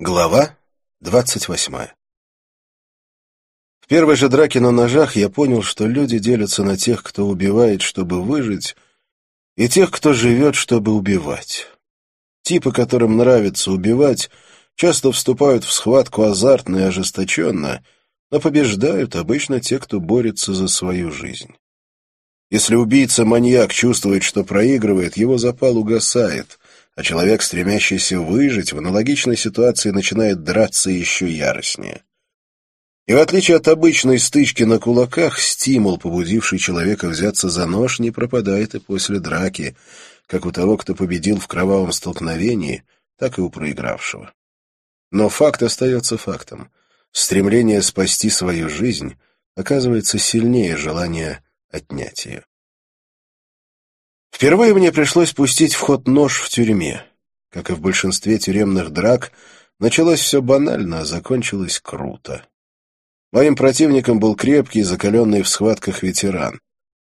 Глава двадцать восьмая В первой же драке на ножах я понял, что люди делятся на тех, кто убивает, чтобы выжить, и тех, кто живет, чтобы убивать. Типы, которым нравится убивать, часто вступают в схватку азартно и ожесточенно, но побеждают обычно те, кто борется за свою жизнь. Если убийца-маньяк чувствует, что проигрывает, его запал угасает — а человек, стремящийся выжить, в аналогичной ситуации начинает драться еще яростнее. И в отличие от обычной стычки на кулаках, стимул, побудивший человека взяться за нож, не пропадает и после драки, как у того, кто победил в кровавом столкновении, так и у проигравшего. Но факт остается фактом. Стремление спасти свою жизнь оказывается сильнее желания отнять ее. Впервые мне пришлось пустить в ход нож в тюрьме. Как и в большинстве тюремных драк, началось все банально, а закончилось круто. Моим противником был крепкий, закаленный в схватках ветеран.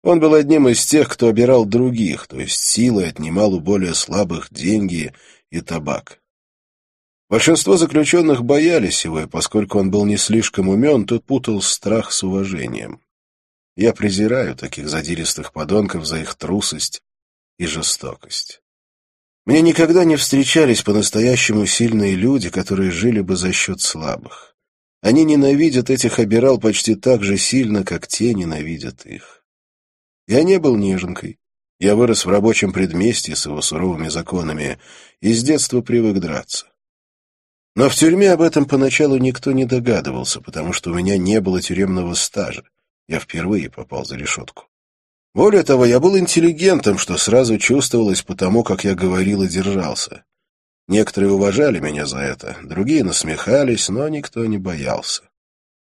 Он был одним из тех, кто обирал других, то есть силой отнимал у более слабых деньги и табак. Большинство заключенных боялись его, и поскольку он был не слишком умен, то путал страх с уважением. Я презираю таких задиристых подонков за их трусость и жестокость. Мне никогда не встречались по-настоящему сильные люди, которые жили бы за счет слабых. Они ненавидят этих обирал почти так же сильно, как те ненавидят их. Я не был неженкой. Я вырос в рабочем предместье с его суровыми законами и с детства привык драться. Но в тюрьме об этом поначалу никто не догадывался, потому что у меня не было тюремного стажа. Я впервые попал за решетку. Более того, я был интеллигентом, что сразу чувствовалось по тому, как я говорил и держался. Некоторые уважали меня за это, другие насмехались, но никто не боялся.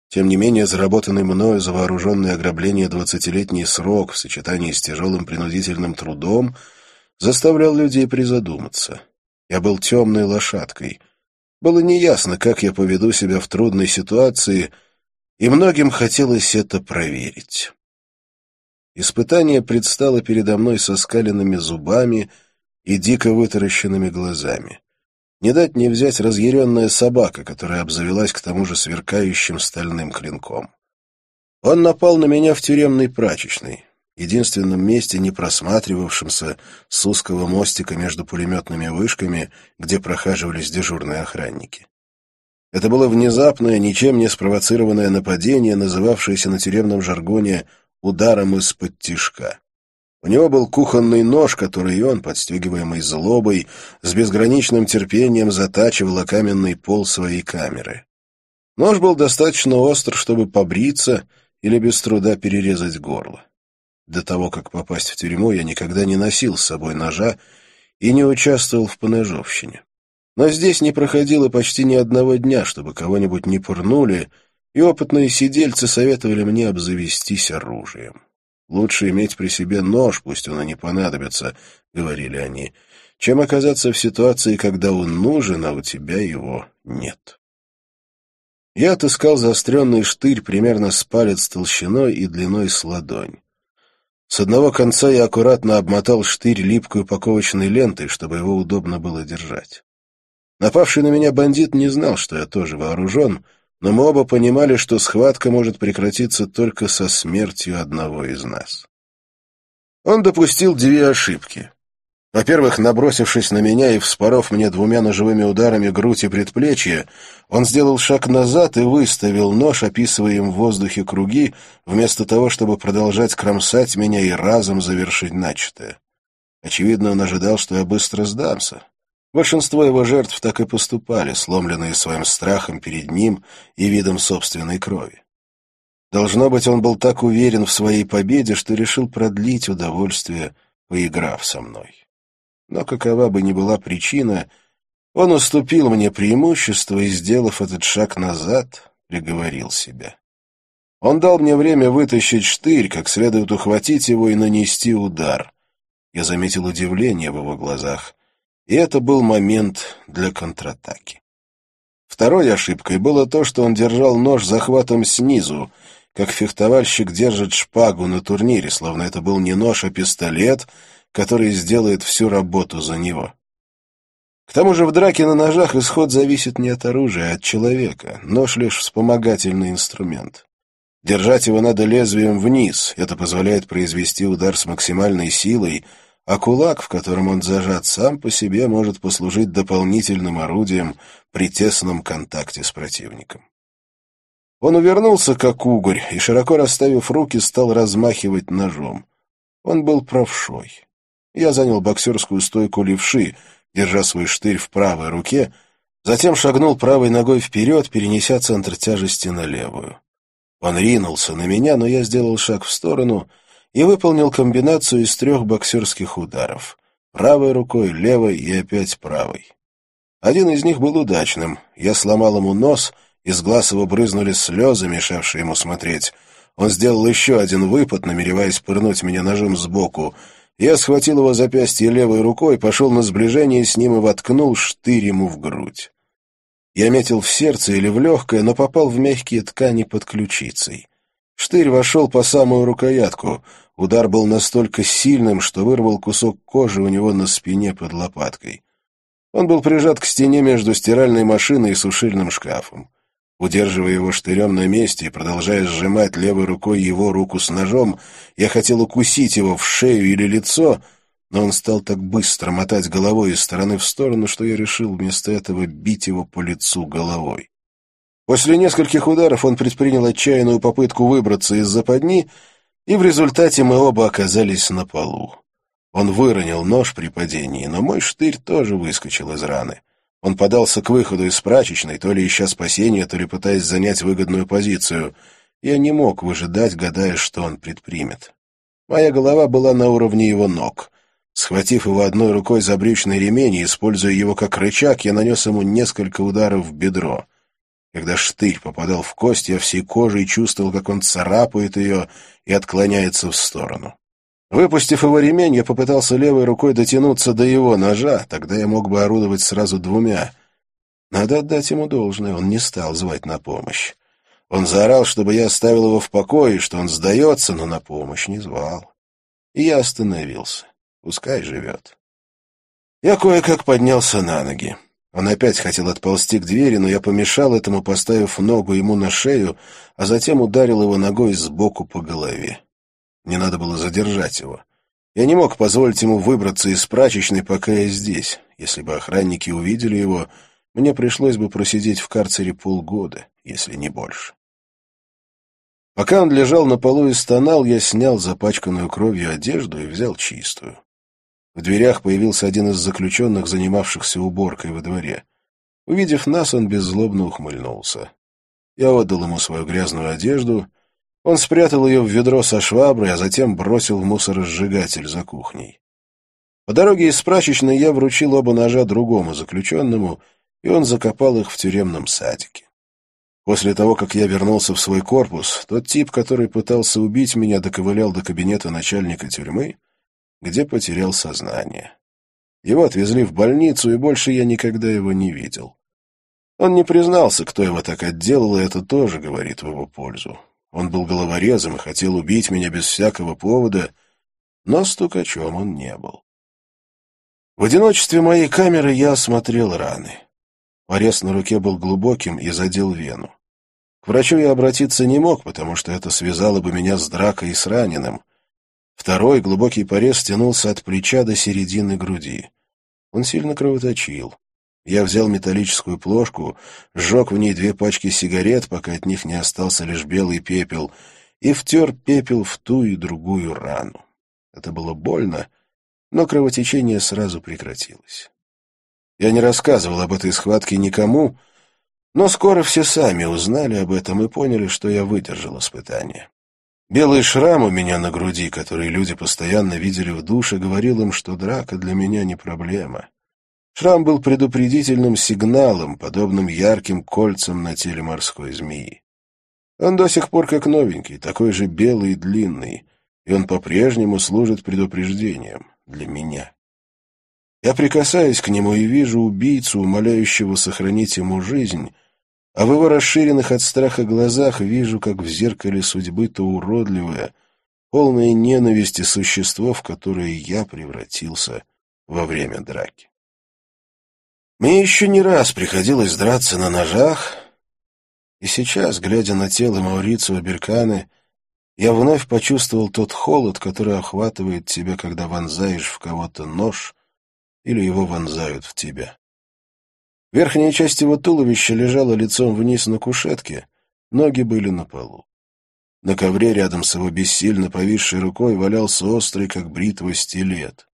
Тем не менее, заработанный мною за вооруженное ограбление двадцатилетний срок в сочетании с тяжелым принудительным трудом заставлял людей призадуматься. Я был темной лошадкой. Было неясно, как я поведу себя в трудной ситуации, и многим хотелось это проверить. Испытание предстало передо мной со скаленными зубами и дико вытаращенными глазами. Не дать не взять разъяренная собака, которая обзавелась к тому же сверкающим стальным клинком. Он напал на меня в тюремной прачечной, единственном месте, не просматривавшемся с узкого мостика между пулеметными вышками, где прохаживались дежурные охранники. Это было внезапное, ничем не спровоцированное нападение, называвшееся на тюремном жаргоне ударом из-под тишка. У него был кухонный нож, который он, подстегиваемый злобой, с безграничным терпением затачивал о каменный пол своей камеры. Нож был достаточно остр, чтобы побриться или без труда перерезать горло. До того, как попасть в тюрьму, я никогда не носил с собой ножа и не участвовал в поножовщине. Но здесь не проходило почти ни одного дня, чтобы кого-нибудь не пырнули и опытные сидельцы советовали мне обзавестись оружием. «Лучше иметь при себе нож, пусть он и не понадобится», — говорили они, «чем оказаться в ситуации, когда он нужен, а у тебя его нет». Я отыскал заостренный штырь примерно с палец толщиной и длиной с ладонь. С одного конца я аккуратно обмотал штырь липкой упаковочной лентой, чтобы его удобно было держать. Напавший на меня бандит не знал, что я тоже вооружен, — но мы оба понимали, что схватка может прекратиться только со смертью одного из нас. Он допустил две ошибки. Во-первых, набросившись на меня и вспоров мне двумя ножевыми ударами грудь и предплечье, он сделал шаг назад и выставил нож, описывая им в воздухе круги, вместо того, чтобы продолжать кромсать меня и разом завершить начатое. Очевидно, он ожидал, что я быстро сдамся. Большинство его жертв так и поступали, сломленные своим страхом перед ним и видом собственной крови. Должно быть, он был так уверен в своей победе, что решил продлить удовольствие, поиграв со мной. Но какова бы ни была причина, он уступил мне преимущество и, сделав этот шаг назад, приговорил себя. Он дал мне время вытащить штырь, как следует ухватить его и нанести удар. Я заметил удивление в его глазах — и это был момент для контратаки. Второй ошибкой было то, что он держал нож захватом снизу, как фехтовальщик держит шпагу на турнире, словно это был не нож, а пистолет, который сделает всю работу за него. К тому же в драке на ножах исход зависит не от оружия, а от человека. Нож лишь вспомогательный инструмент. Держать его надо лезвием вниз, это позволяет произвести удар с максимальной силой, а кулак, в котором он зажат, сам по себе может послужить дополнительным орудием при тесном контакте с противником. Он увернулся, как угорь, и, широко расставив руки, стал размахивать ножом. Он был правшой. Я занял боксерскую стойку левши, держа свой штырь в правой руке, затем шагнул правой ногой вперед, перенеся центр тяжести на левую. Он ринулся на меня, но я сделал шаг в сторону и выполнил комбинацию из трех боксерских ударов. Правой рукой, левой и опять правой. Один из них был удачным. Я сломал ему нос, из глаз его брызнули слезы, мешавшие ему смотреть. Он сделал еще один выпад, намереваясь пырнуть меня ножом сбоку. Я схватил его запястье левой рукой, пошел на сближение с ним и воткнул штырь ему в грудь. Я метил в сердце или в легкое, но попал в мягкие ткани под ключицей. Штырь вошел по самую рукоятку. Удар был настолько сильным, что вырвал кусок кожи у него на спине под лопаткой. Он был прижат к стене между стиральной машиной и сушильным шкафом. Удерживая его штырем на месте и продолжая сжимать левой рукой его руку с ножом, я хотел укусить его в шею или лицо — но он стал так быстро мотать головой из стороны в сторону, что я решил вместо этого бить его по лицу головой. После нескольких ударов он предпринял отчаянную попытку выбраться из западни, и в результате мы оба оказались на полу. Он выронил нож при падении, но мой штырь тоже выскочил из раны. Он подался к выходу из прачечной, то ли ища спасения, то ли пытаясь занять выгодную позицию. Я не мог выжидать, гадая, что он предпримет. Моя голова была на уровне его ног. Схватив его одной рукой за брючный ремень и используя его как рычаг, я нанес ему несколько ударов в бедро. Когда штырь попадал в кость, я всей кожей чувствовал, как он царапает ее и отклоняется в сторону. Выпустив его ремень, я попытался левой рукой дотянуться до его ножа, тогда я мог бы орудовать сразу двумя. Надо отдать ему должное, он не стал звать на помощь. Он заорал, чтобы я оставил его в покое, что он сдается, но на помощь не звал. И я остановился. Пускай живет. Я кое-как поднялся на ноги. Он опять хотел отползти к двери, но я помешал этому, поставив ногу ему на шею, а затем ударил его ногой сбоку по голове. Мне надо было задержать его. Я не мог позволить ему выбраться из прачечной, пока я здесь. Если бы охранники увидели его, мне пришлось бы просидеть в карцере полгода, если не больше. Пока он лежал на полу и стонал, я снял запачканную кровью одежду и взял чистую. В дверях появился один из заключенных, занимавшихся уборкой во дворе. Увидев нас, он беззлобно ухмыльнулся. Я отдал ему свою грязную одежду. Он спрятал ее в ведро со шваброй, а затем бросил в мусоросжигатель за кухней. По дороге из прачечной я вручил оба ножа другому заключенному, и он закопал их в тюремном садике. После того, как я вернулся в свой корпус, тот тип, который пытался убить меня, доковылял до кабинета начальника тюрьмы — где потерял сознание. Его отвезли в больницу, и больше я никогда его не видел. Он не признался, кто его так отделал, и это тоже говорит в его пользу. Он был головорезом и хотел убить меня без всякого повода, но стукачом он не был. В одиночестве моей камеры я осмотрел раны. Порез на руке был глубоким и задел вену. К врачу я обратиться не мог, потому что это связало бы меня с дракой и с раненым. Второй глубокий порез тянулся от плеча до середины груди. Он сильно кровоточил. Я взял металлическую плошку, сжег в ней две пачки сигарет, пока от них не остался лишь белый пепел, и втер пепел в ту и другую рану. Это было больно, но кровотечение сразу прекратилось. Я не рассказывал об этой схватке никому, но скоро все сами узнали об этом и поняли, что я выдержал испытание. Белый шрам у меня на груди, который люди постоянно видели в душе, говорил им, что драка для меня не проблема. Шрам был предупредительным сигналом, подобным ярким кольцам на теле морской змеи. Он до сих пор как новенький, такой же белый и длинный, и он по-прежнему служит предупреждением для меня. Я прикасаюсь к нему и вижу убийцу, умоляющего сохранить ему жизнь, а в его расширенных от страха глазах вижу, как в зеркале судьбы то уродливое, полное ненависти существо, в которое я превратился во время драки. Мне еще не раз приходилось драться на ножах, и сейчас, глядя на тело Маурицио Берканы, я вновь почувствовал тот холод, который охватывает тебя, когда вонзаешь в кого-то нож или его вонзают в тебя. Верхняя часть его туловища лежала лицом вниз на кушетке, ноги были на полу. На ковре рядом с его бессильно повисшей рукой валялся острый, как бритва, стилет.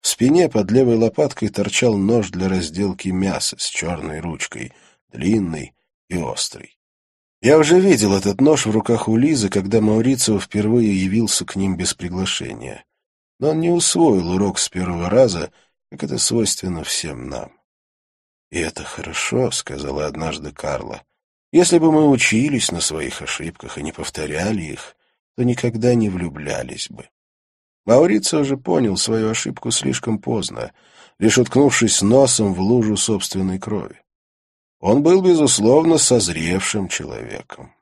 В спине под левой лопаткой торчал нож для разделки мяса с черной ручкой, длинный и острый. Я уже видел этот нож в руках у Лизы, когда Маурицио впервые явился к ним без приглашения. Но он не усвоил урок с первого раза, как это свойственно всем нам. «И это хорошо», — сказала однажды Карла. «Если бы мы учились на своих ошибках и не повторяли их, то никогда не влюблялись бы». Маурицио уже понял свою ошибку слишком поздно, лишь уткнувшись носом в лужу собственной крови. Он был, безусловно, созревшим человеком.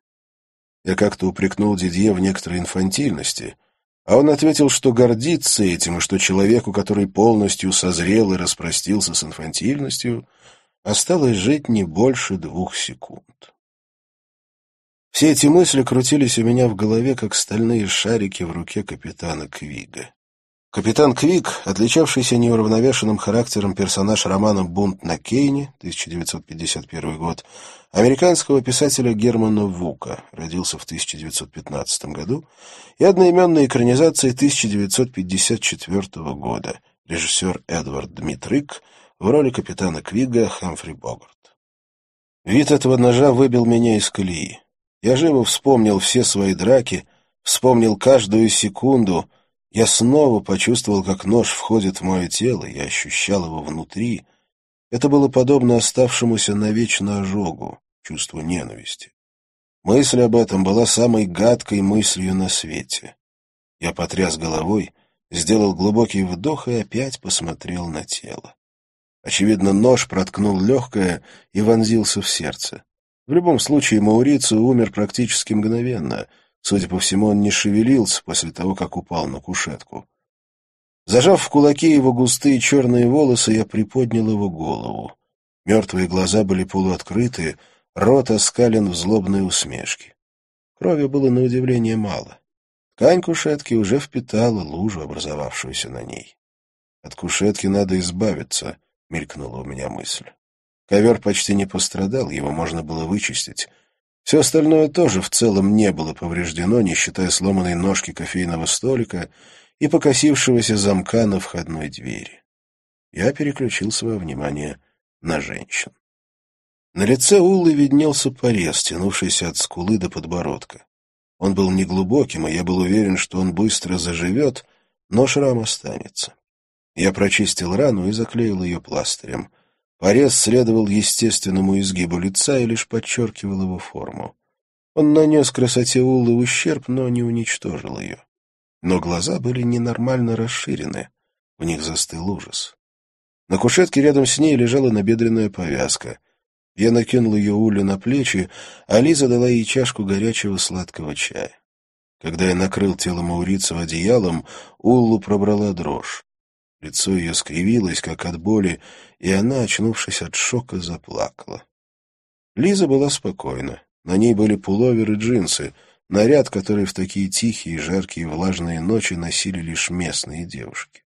Я как-то упрекнул Дидье в некоторой инфантильности, а он ответил, что гордится этим, и что человеку, который полностью созрел и распростился с инфантильностью, Осталось жить не больше двух секунд. Все эти мысли крутились у меня в голове, как стальные шарики в руке капитана Квига. Капитан Квик, отличавшийся неуравновешенным характером персонаж романа «Бунт на Кейне» 1951 год, американского писателя Германа Вука, родился в 1915 году, и одноименной экранизации 1954 года, режиссер Эдвард Дмитрик, в роли капитана Квига Хамфри Богарт. Вид этого ножа выбил меня из колеи. Я живо вспомнил все свои драки, вспомнил каждую секунду. Я снова почувствовал, как нож входит в мое тело, я ощущал его внутри. Это было подобно оставшемуся навечно ожогу, чувству ненависти. Мысль об этом была самой гадкой мыслью на свете. Я потряс головой, сделал глубокий вдох и опять посмотрел на тело. Очевидно, нож проткнул легкое и вонзился в сердце. В любом случае, Маурицу умер практически мгновенно. Судя по всему, он не шевелился после того, как упал на кушетку. Зажав в кулаке его густые черные волосы, я приподнял его голову. Мертвые глаза были полуоткрыты, рот оскален в злобной усмешке. Крови было на удивление мало. Ткань кушетки уже впитала лужу, образовавшуюся на ней. От кушетки надо избавиться — мелькнула у меня мысль. Ковер почти не пострадал, его можно было вычистить. Все остальное тоже в целом не было повреждено, не считая сломанной ножки кофейного столика и покосившегося замка на входной двери. Я переключил свое внимание на женщин. На лице Уллы виднелся порез, тянувшийся от скулы до подбородка. Он был неглубоким, и я был уверен, что он быстро заживет, но шрам останется. Я прочистил рану и заклеил ее пластырем. Порез следовал естественному изгибу лица и лишь подчеркивал его форму. Он нанес красоте Уллы ущерб, но не уничтожил ее. Но глаза были ненормально расширены, в них застыл ужас. На кушетке рядом с ней лежала набедренная повязка. Я накинул ее Уле на плечи, а Лиза дала ей чашку горячего сладкого чая. Когда я накрыл тело Маурица одеялом, Уллу пробрала дрожь. Лицо ее скривилось, как от боли, и она, очнувшись от шока, заплакала. Лиза была спокойна. На ней были пуловер и джинсы, наряд, который в такие тихие, жаркие, влажные ночи носили лишь местные девушки.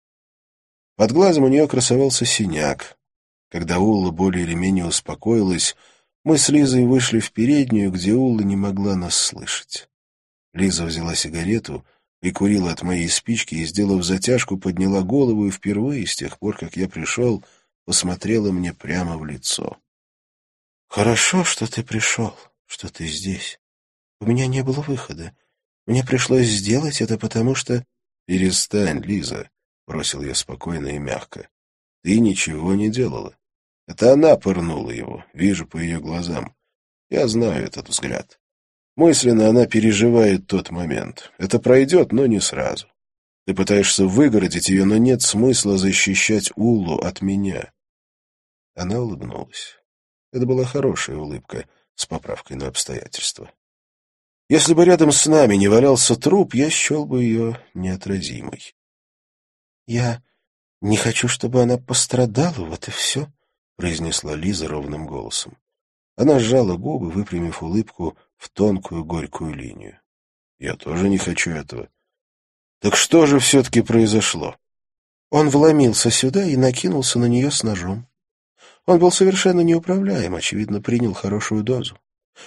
Под глазом у нее красовался синяк. Когда Улла более или менее успокоилась, мы с Лизой вышли в переднюю, где Улла не могла нас слышать. Лиза взяла сигарету прикурила от моей спички и, сделав затяжку, подняла голову и впервые с тех пор, как я пришел, посмотрела мне прямо в лицо. «Хорошо, что ты пришел, что ты здесь. У меня не было выхода. Мне пришлось сделать это, потому что...» «Перестань, Лиза», — бросил я спокойно и мягко. «Ты ничего не делала. Это она пырнула его, вижу по ее глазам. Я знаю этот взгляд. Мысленно она переживает тот момент. Это пройдет, но не сразу. Ты пытаешься выгородить ее, но нет смысла защищать Уллу от меня. Она улыбнулась. Это была хорошая улыбка с поправкой на обстоятельства. Если бы рядом с нами не валялся труп, я счел бы ее неотразимой. — Я не хочу, чтобы она пострадала, вот и все. — произнесла Лиза ровным голосом. Она сжала губы, выпрямив улыбку в тонкую горькую линию. «Я тоже не хочу этого». «Так что же все-таки произошло?» Он вломился сюда и накинулся на нее с ножом. Он был совершенно неуправляем, очевидно, принял хорошую дозу.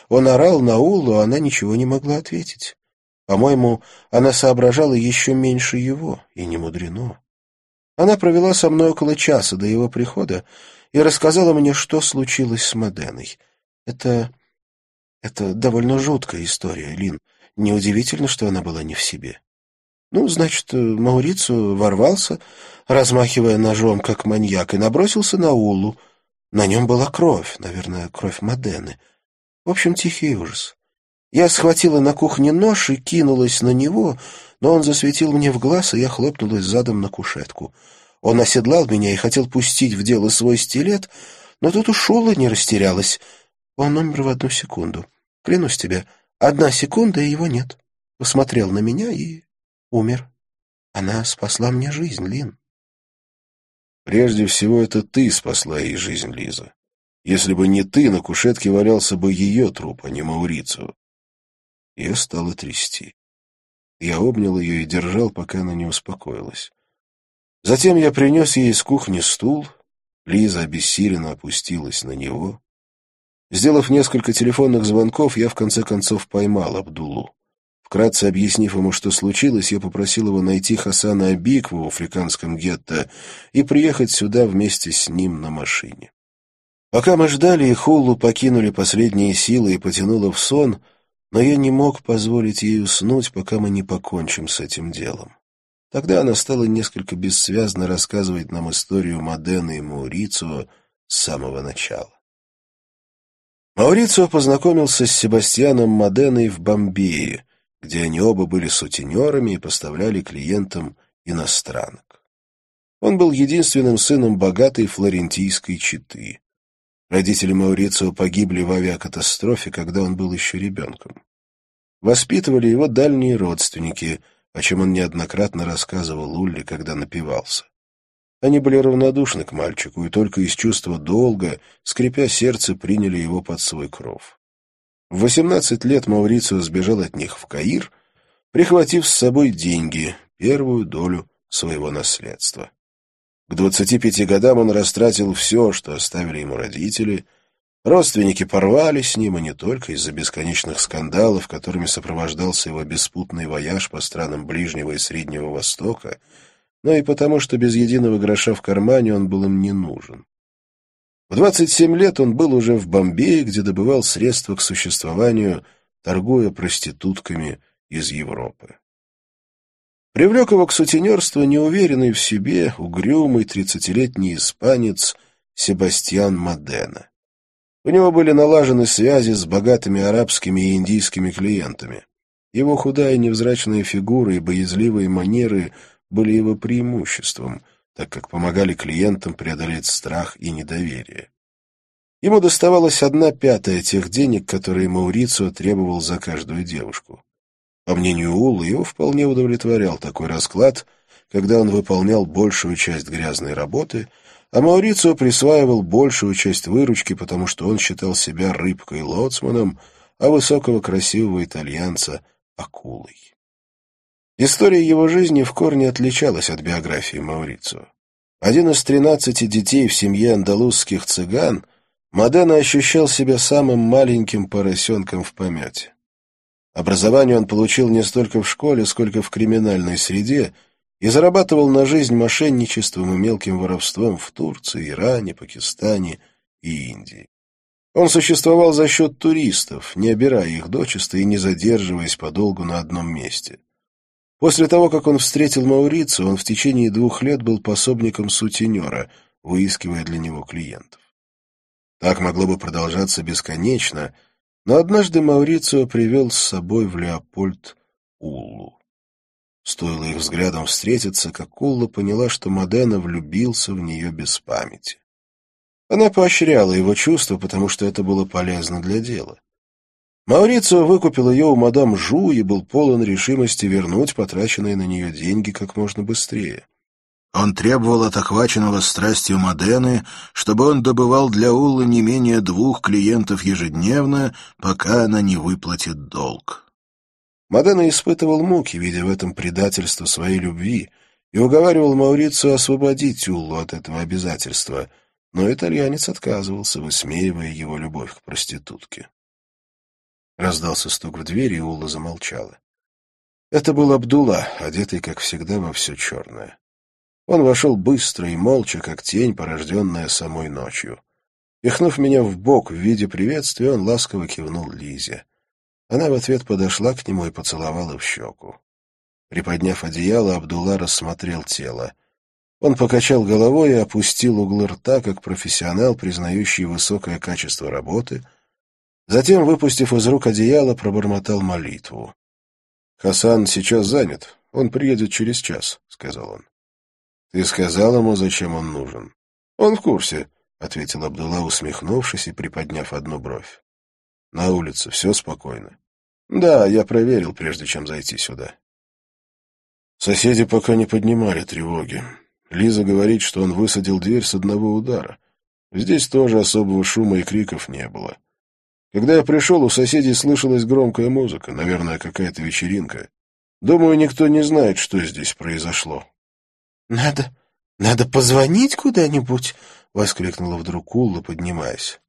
Он орал на Улу, а она ничего не могла ответить. По-моему, она соображала еще меньше его, и не мудрено. Она провела со мной около часа до его прихода и рассказала мне, что случилось с Моденой. Это... это довольно жуткая история, Лин. Неудивительно, что она была не в себе. Ну, значит, Маурицу ворвался, размахивая ножом, как маньяк, и набросился на Улу. На нем была кровь, наверное, кровь Модены. В общем, тихий ужас. Я схватила на кухне нож и кинулась на него, но он засветил мне в глаз, и я хлопнулась задом на кушетку. Он оседлал меня и хотел пустить в дело свой стилет, но тут ушел и не растерялась. Он умер в одну секунду. Клянусь тебе, одна секунда, и его нет. Посмотрел на меня и умер. Она спасла мне жизнь, Лин. Прежде всего, это ты спасла ей жизнь, Лиза. Если бы не ты, на кушетке валялся бы ее труп, а не Маурицу. Ее стало трясти. Я обнял ее и держал, пока она не успокоилась. Затем я принес ей из кухни стул. Лиза обессиленно опустилась на него. Сделав несколько телефонных звонков, я в конце концов поймал Абдулу. Вкратце объяснив ему, что случилось, я попросил его найти Хасана Абикву в африканском гетто и приехать сюда вместе с ним на машине. Пока мы ждали, и Хуллу покинули последние силы и потянуло в сон — но я не мог позволить ей уснуть, пока мы не покончим с этим делом. Тогда она стала несколько бессвязно рассказывать нам историю Модены и Маурицио с самого начала. Маурицио познакомился с Себастьяном Моденой в Бомбее, где они оба были сутенерами и поставляли клиентам иностранок. Он был единственным сыном богатой флорентийской четы. Родители Маурицио погибли в авиакатастрофе, когда он был еще ребенком. Воспитывали его дальние родственники, о чем он неоднократно рассказывал Улли, когда напивался. Они были равнодушны к мальчику и только из чувства долга, скрипя сердце, приняли его под свой кров. В восемнадцать лет Маурицио сбежал от них в Каир, прихватив с собой деньги, первую долю своего наследства. К двадцати пяти годам он растратил все, что оставили ему родители. Родственники порвали с ним, и не только из-за бесконечных скандалов, которыми сопровождался его беспутный вояж по странам Ближнего и Среднего Востока, но и потому, что без единого гроша в кармане он был им не нужен. В 27 лет он был уже в Бомбее, где добывал средства к существованию, торгуя проститутками из Европы. Привлек его к сутенерству неуверенный в себе, угрюмый тридцатилетний испанец Себастьян Модена. У него были налажены связи с богатыми арабскими и индийскими клиентами. Его худая невзрачная фигура и боязливые манеры были его преимуществом, так как помогали клиентам преодолеть страх и недоверие. Ему доставалась одна пятая тех денег, которые Маурицио требовал за каждую девушку. По мнению Улы, его вполне удовлетворял такой расклад, когда он выполнял большую часть грязной работы, а Маурицио присваивал большую часть выручки, потому что он считал себя рыбкой-лоцманом, а высокого красивого итальянца — акулой. История его жизни в корне отличалась от биографии Маурицио. Один из тринадцати детей в семье андалузских цыган, Модена ощущал себя самым маленьким поросенком в помете. Образование он получил не столько в школе, сколько в криминальной среде и зарабатывал на жизнь мошенничеством и мелким воровством в Турции, Иране, Пакистане и Индии. Он существовал за счет туристов, не обирая их дочисто и не задерживаясь подолгу на одном месте. После того, как он встретил Маурицу, он в течение двух лет был пособником сутенера, выискивая для него клиентов. Так могло бы продолжаться бесконечно — но однажды Маурицио привел с собой в Леопольд Уллу. Стоило их взглядом встретиться, как Улла поняла, что Модена влюбился в нее без памяти. Она поощряла его чувства, потому что это было полезно для дела. Маурицио выкупил ее у мадам Жу и был полон решимости вернуть потраченные на нее деньги как можно быстрее. Он требовал от охваченного страстью Модены, чтобы он добывал для Уллы не менее двух клиентов ежедневно, пока она не выплатит долг. Модена испытывал муки, видя в этом предательство своей любви, и уговаривал Маурицу освободить Уллу от этого обязательства, но итальянец отказывался, высмеивая его любовь к проститутке. Раздался стук в дверь, и Улла замолчала. Это был Абдулла, одетый, как всегда, во все черное. Он вошел быстро и молча, как тень, порожденная самой ночью. Пихнув меня в бок в виде приветствия, он ласково кивнул Лизе. Она в ответ подошла к нему и поцеловала в щеку. Приподняв одеяло, Абдулла рассмотрел тело. Он покачал головой и опустил углы рта, как профессионал, признающий высокое качество работы. Затем, выпустив из рук одеяло, пробормотал молитву. «Хасан сейчас занят. Он приедет через час», — сказал он. «Ты сказал ему, зачем он нужен?» «Он в курсе», — ответил Абдулла, усмехнувшись и приподняв одну бровь. «На улице все спокойно?» «Да, я проверил, прежде чем зайти сюда». Соседи пока не поднимали тревоги. Лиза говорит, что он высадил дверь с одного удара. Здесь тоже особого шума и криков не было. Когда я пришел, у соседей слышалась громкая музыка, наверное, какая-то вечеринка. Думаю, никто не знает, что здесь произошло. — Надо... надо позвонить куда-нибудь, — воскликнула вдруг Улла, поднимаясь.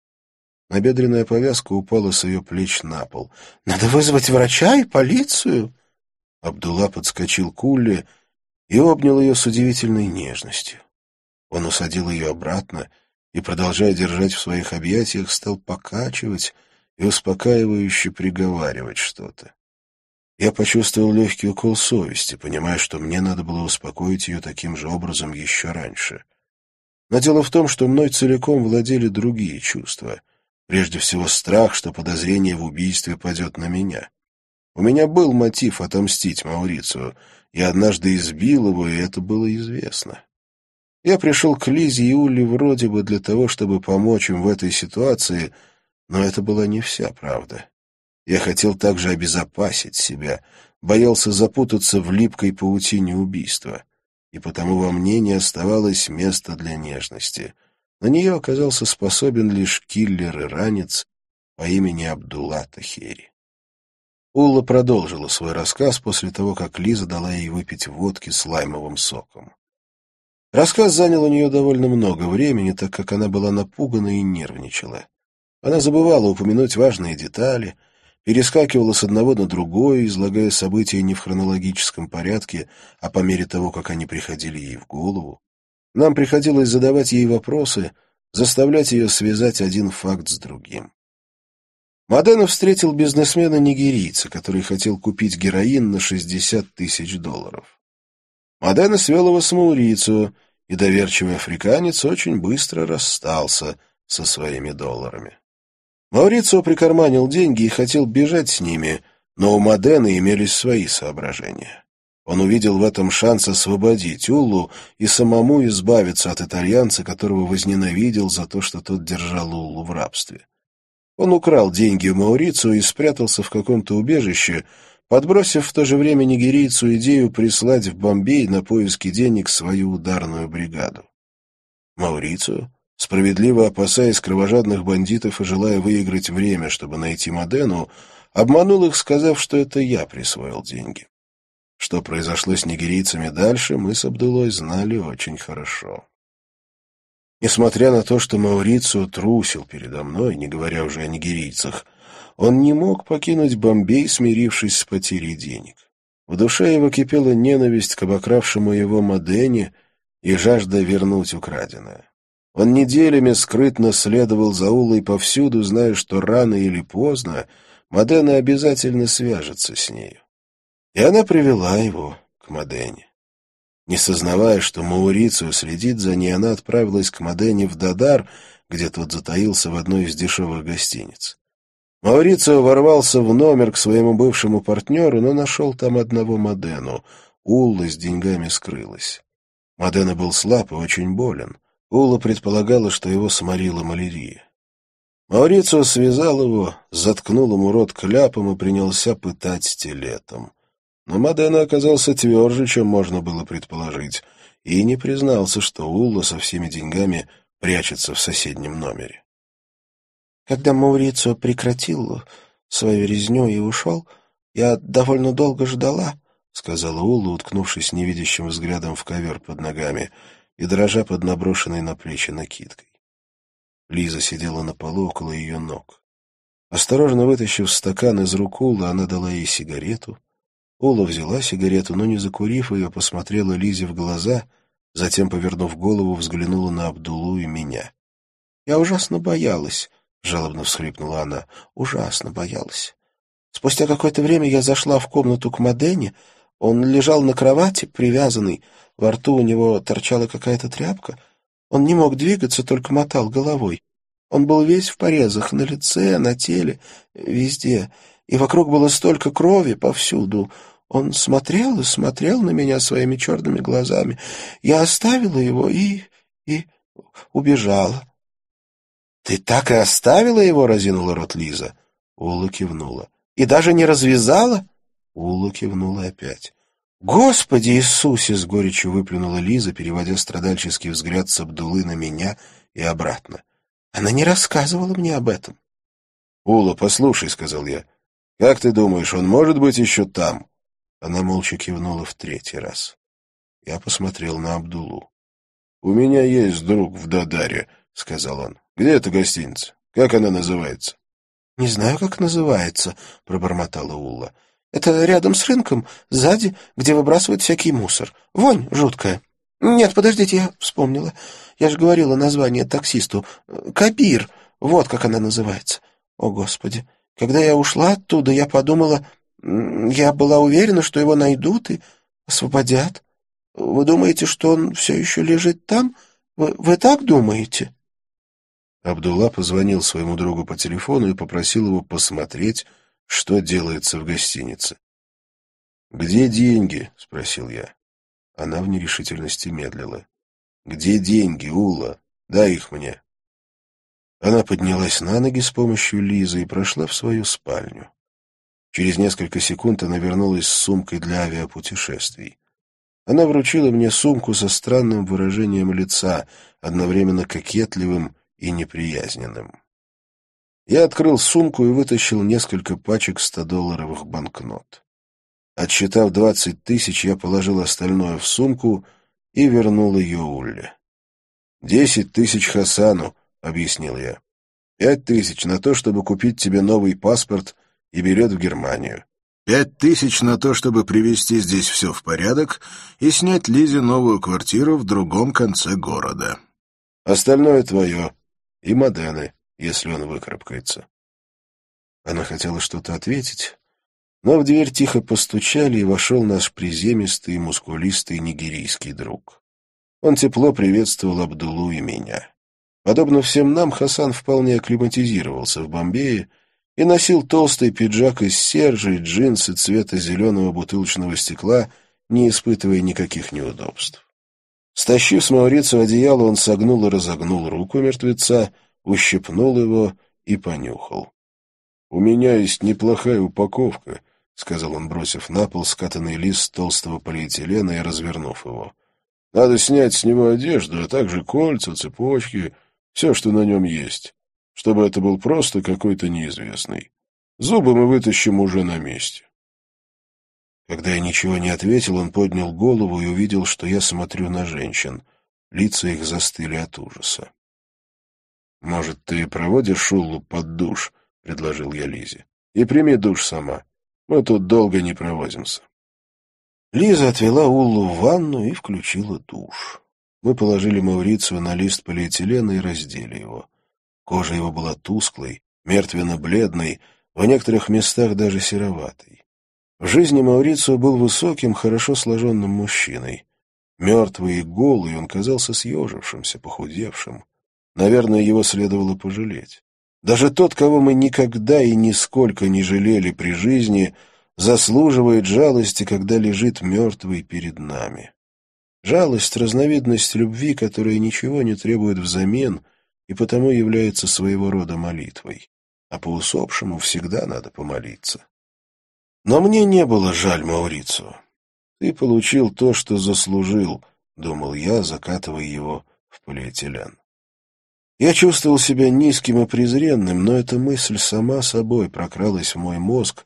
Набедренная повязка упала с ее плеч на пол. — Надо вызвать врача и полицию. Абдулла подскочил к Улле и обнял ее с удивительной нежностью. Он усадил ее обратно и, продолжая держать в своих объятиях, стал покачивать и успокаивающе приговаривать что-то. Я почувствовал легкий укол совести, понимая, что мне надо было успокоить ее таким же образом еще раньше. Но дело в том, что мной целиком владели другие чувства. Прежде всего страх, что подозрение в убийстве падет на меня. У меня был мотив отомстить Маурицию. Я однажды избил его, и это было известно. Я пришел к Лизе и Уле вроде бы для того, чтобы помочь им в этой ситуации, но это была не вся правда. Я хотел также обезопасить себя, боялся запутаться в липкой паутине убийства, и потому во мне не оставалось места для нежности. На нее оказался способен лишь киллер и ранец по имени Абдулла Тахери. Улла продолжила свой рассказ после того, как Лиза дала ей выпить водки с лаймовым соком. Рассказ занял у нее довольно много времени, так как она была напугана и нервничала. Она забывала упомянуть важные детали, перескакивала с одного на другое, излагая события не в хронологическом порядке, а по мере того, как они приходили ей в голову. Нам приходилось задавать ей вопросы, заставлять ее связать один факт с другим. Модена встретил бизнесмена-нигерийца, который хотел купить героин на 60 тысяч долларов. Модена свел его с Маурицио, и доверчивый африканец очень быстро расстался со своими долларами. Маурицио прикарманил деньги и хотел бежать с ними, но у Модены имелись свои соображения. Он увидел в этом шанс освободить Уллу и самому избавиться от итальянца, которого возненавидел за то, что тот держал Уллу в рабстве. Он украл деньги у Маурицу и спрятался в каком-то убежище, подбросив в то же время нигерийцу идею прислать в Бомбей на поиски денег свою ударную бригаду. Маурицу, справедливо опасаясь кровожадных бандитов и желая выиграть время, чтобы найти Модену, обманул их, сказав, что это я присвоил деньги. Что произошло с нигерийцами дальше, мы с Абдулой знали очень хорошо. Несмотря на то, что Маурицио трусил передо мной, не говоря уже о нигерийцах, он не мог покинуть Бомбей, смирившись с потерей денег. В душе его кипела ненависть к обокравшему его Модене и жажда вернуть украденное. Он неделями скрытно следовал за Улой повсюду, зная, что рано или поздно Модена обязательно свяжется с нею. И она привела его к Модене. Не сознавая, что Маурицию следит за ней, она отправилась к Модене в Дадар, где тот затаился в одной из дешевых гостиниц. Маурицио ворвался в номер к своему бывшему партнеру, но нашел там одного Модену. Улла с деньгами скрылась. Модена был слаб и очень болен. Улла предполагала, что его сморила малярия. Маурицио связал его, заткнул ему рот кляпом и принялся пытать стилетом. Но Модена оказался тверже, чем можно было предположить, и не признался, что Улла со всеми деньгами прячется в соседнем номере. Когда Маурицио прекратил свою резню и ушел, я довольно долго ждала, — сказала Улла, уткнувшись невидящим взглядом в ковер под ногами и дрожа под наброшенной на плечи накидкой. Лиза сидела на полу около ее ног. Осторожно вытащив стакан из рук Уллы, она дала ей сигарету. Ула взяла сигарету, но, не закурив ее, посмотрела Лизе в глаза, затем, повернув голову, взглянула на Абдулу и меня. — Я ужасно боялась, — жалобно всхлипнула она, — ужасно боялась. Спустя какое-то время я зашла в комнату к Мадене, он лежал на кровати, привязанный, во рту у него торчала какая-то тряпка. Он не мог двигаться, только мотал головой. Он был весь в порезах, на лице, на теле, везде, и вокруг было столько крови повсюду. Он смотрел и смотрел на меня своими черными глазами. Я оставила его и... и убежала. — Ты так и оставила его? — разинула рот Лиза. Ула кивнула. — И даже не развязала? Ула кивнула опять. «Господи Иисусе!» — с горечью выплюнула Лиза, переводя страдальческий взгляд с Абдулы на меня и обратно. «Она не рассказывала мне об этом». «Ула, послушай», — сказал я. «Как ты думаешь, он может быть еще там?» Она молча кивнула в третий раз. Я посмотрел на Абдулу. «У меня есть друг в Дадаре», — сказал он. «Где эта гостиница? Как она называется?» «Не знаю, как называется», — пробормотала Улла. Это рядом с рынком, сзади, где выбрасывают всякий мусор. Вонь жуткая. Нет, подождите, я вспомнила. Я же говорила название таксисту. Кабир. Вот как она называется. О, Господи. Когда я ушла оттуда, я подумала... Я была уверена, что его найдут и освободят. Вы думаете, что он все еще лежит там? Вы, вы так думаете?» Абдулла позвонил своему другу по телефону и попросил его посмотреть, что делается в гостинице. «Где деньги?» — спросил я. Она в нерешительности медлила. «Где деньги, Ула? Дай их мне». Она поднялась на ноги с помощью Лизы и прошла в свою спальню. Через несколько секунд она вернулась с сумкой для авиапутешествий. Она вручила мне сумку со странным выражением лица, одновременно кокетливым и неприязненным. Я открыл сумку и вытащил несколько пачек 100-долларовых банкнот. Отсчитав двадцать тысяч, я положил остальное в сумку и вернул ее Улле. «Десять тысяч Хасану», — объяснил я. «Пять тысяч на то, чтобы купить тебе новый паспорт и билет в Германию. Пять тысяч на то, чтобы привести здесь все в порядок и снять Лизе новую квартиру в другом конце города. Остальное твое. И Модены если он выкарабкается. Она хотела что-то ответить, но в дверь тихо постучали, и вошел наш приземистый, мускулистый нигерийский друг. Он тепло приветствовал Абдулу и меня. Подобно всем нам, Хасан вполне акклиматизировался в Бомбее и носил толстый пиджак из сержи и джинсы цвета зеленого бутылочного стекла, не испытывая никаких неудобств. Стащив с Маурица одеяло, он согнул и разогнул руку мертвеца, ущипнул его и понюхал. — У меня есть неплохая упаковка, — сказал он, бросив на пол скатанный лист толстого полиэтилена и развернув его. — Надо снять с него одежду, а также кольца, цепочки, все, что на нем есть, чтобы это был просто какой-то неизвестный. Зубы мы вытащим уже на месте. Когда я ничего не ответил, он поднял голову и увидел, что я смотрю на женщин. Лица их застыли от ужаса. «Может, ты проводишь Шуллу под душ?» — предложил я Лизе. «И прими душ сама. Мы тут долго не провозимся». Лиза отвела Уллу в ванну и включила душ. Мы положили Маврицию на лист полиэтилена и раздели его. Кожа его была тусклой, мертвенно-бледной, в некоторых местах даже сероватой. В жизни Маурицио был высоким, хорошо сложенным мужчиной. Мертвый и голый, он казался съежившимся, похудевшим. Наверное, его следовало пожалеть. Даже тот, кого мы никогда и нисколько не жалели при жизни, заслуживает жалости, когда лежит мертвый перед нами. Жалость — разновидность любви, которая ничего не требует взамен и потому является своего рода молитвой. А по усопшему всегда надо помолиться. Но мне не было жаль Маурицу. Ты получил то, что заслужил, — думал я, закатывая его в полиэтилен. Я чувствовал себя низким и презренным, но эта мысль сама собой прокралась в мой мозг,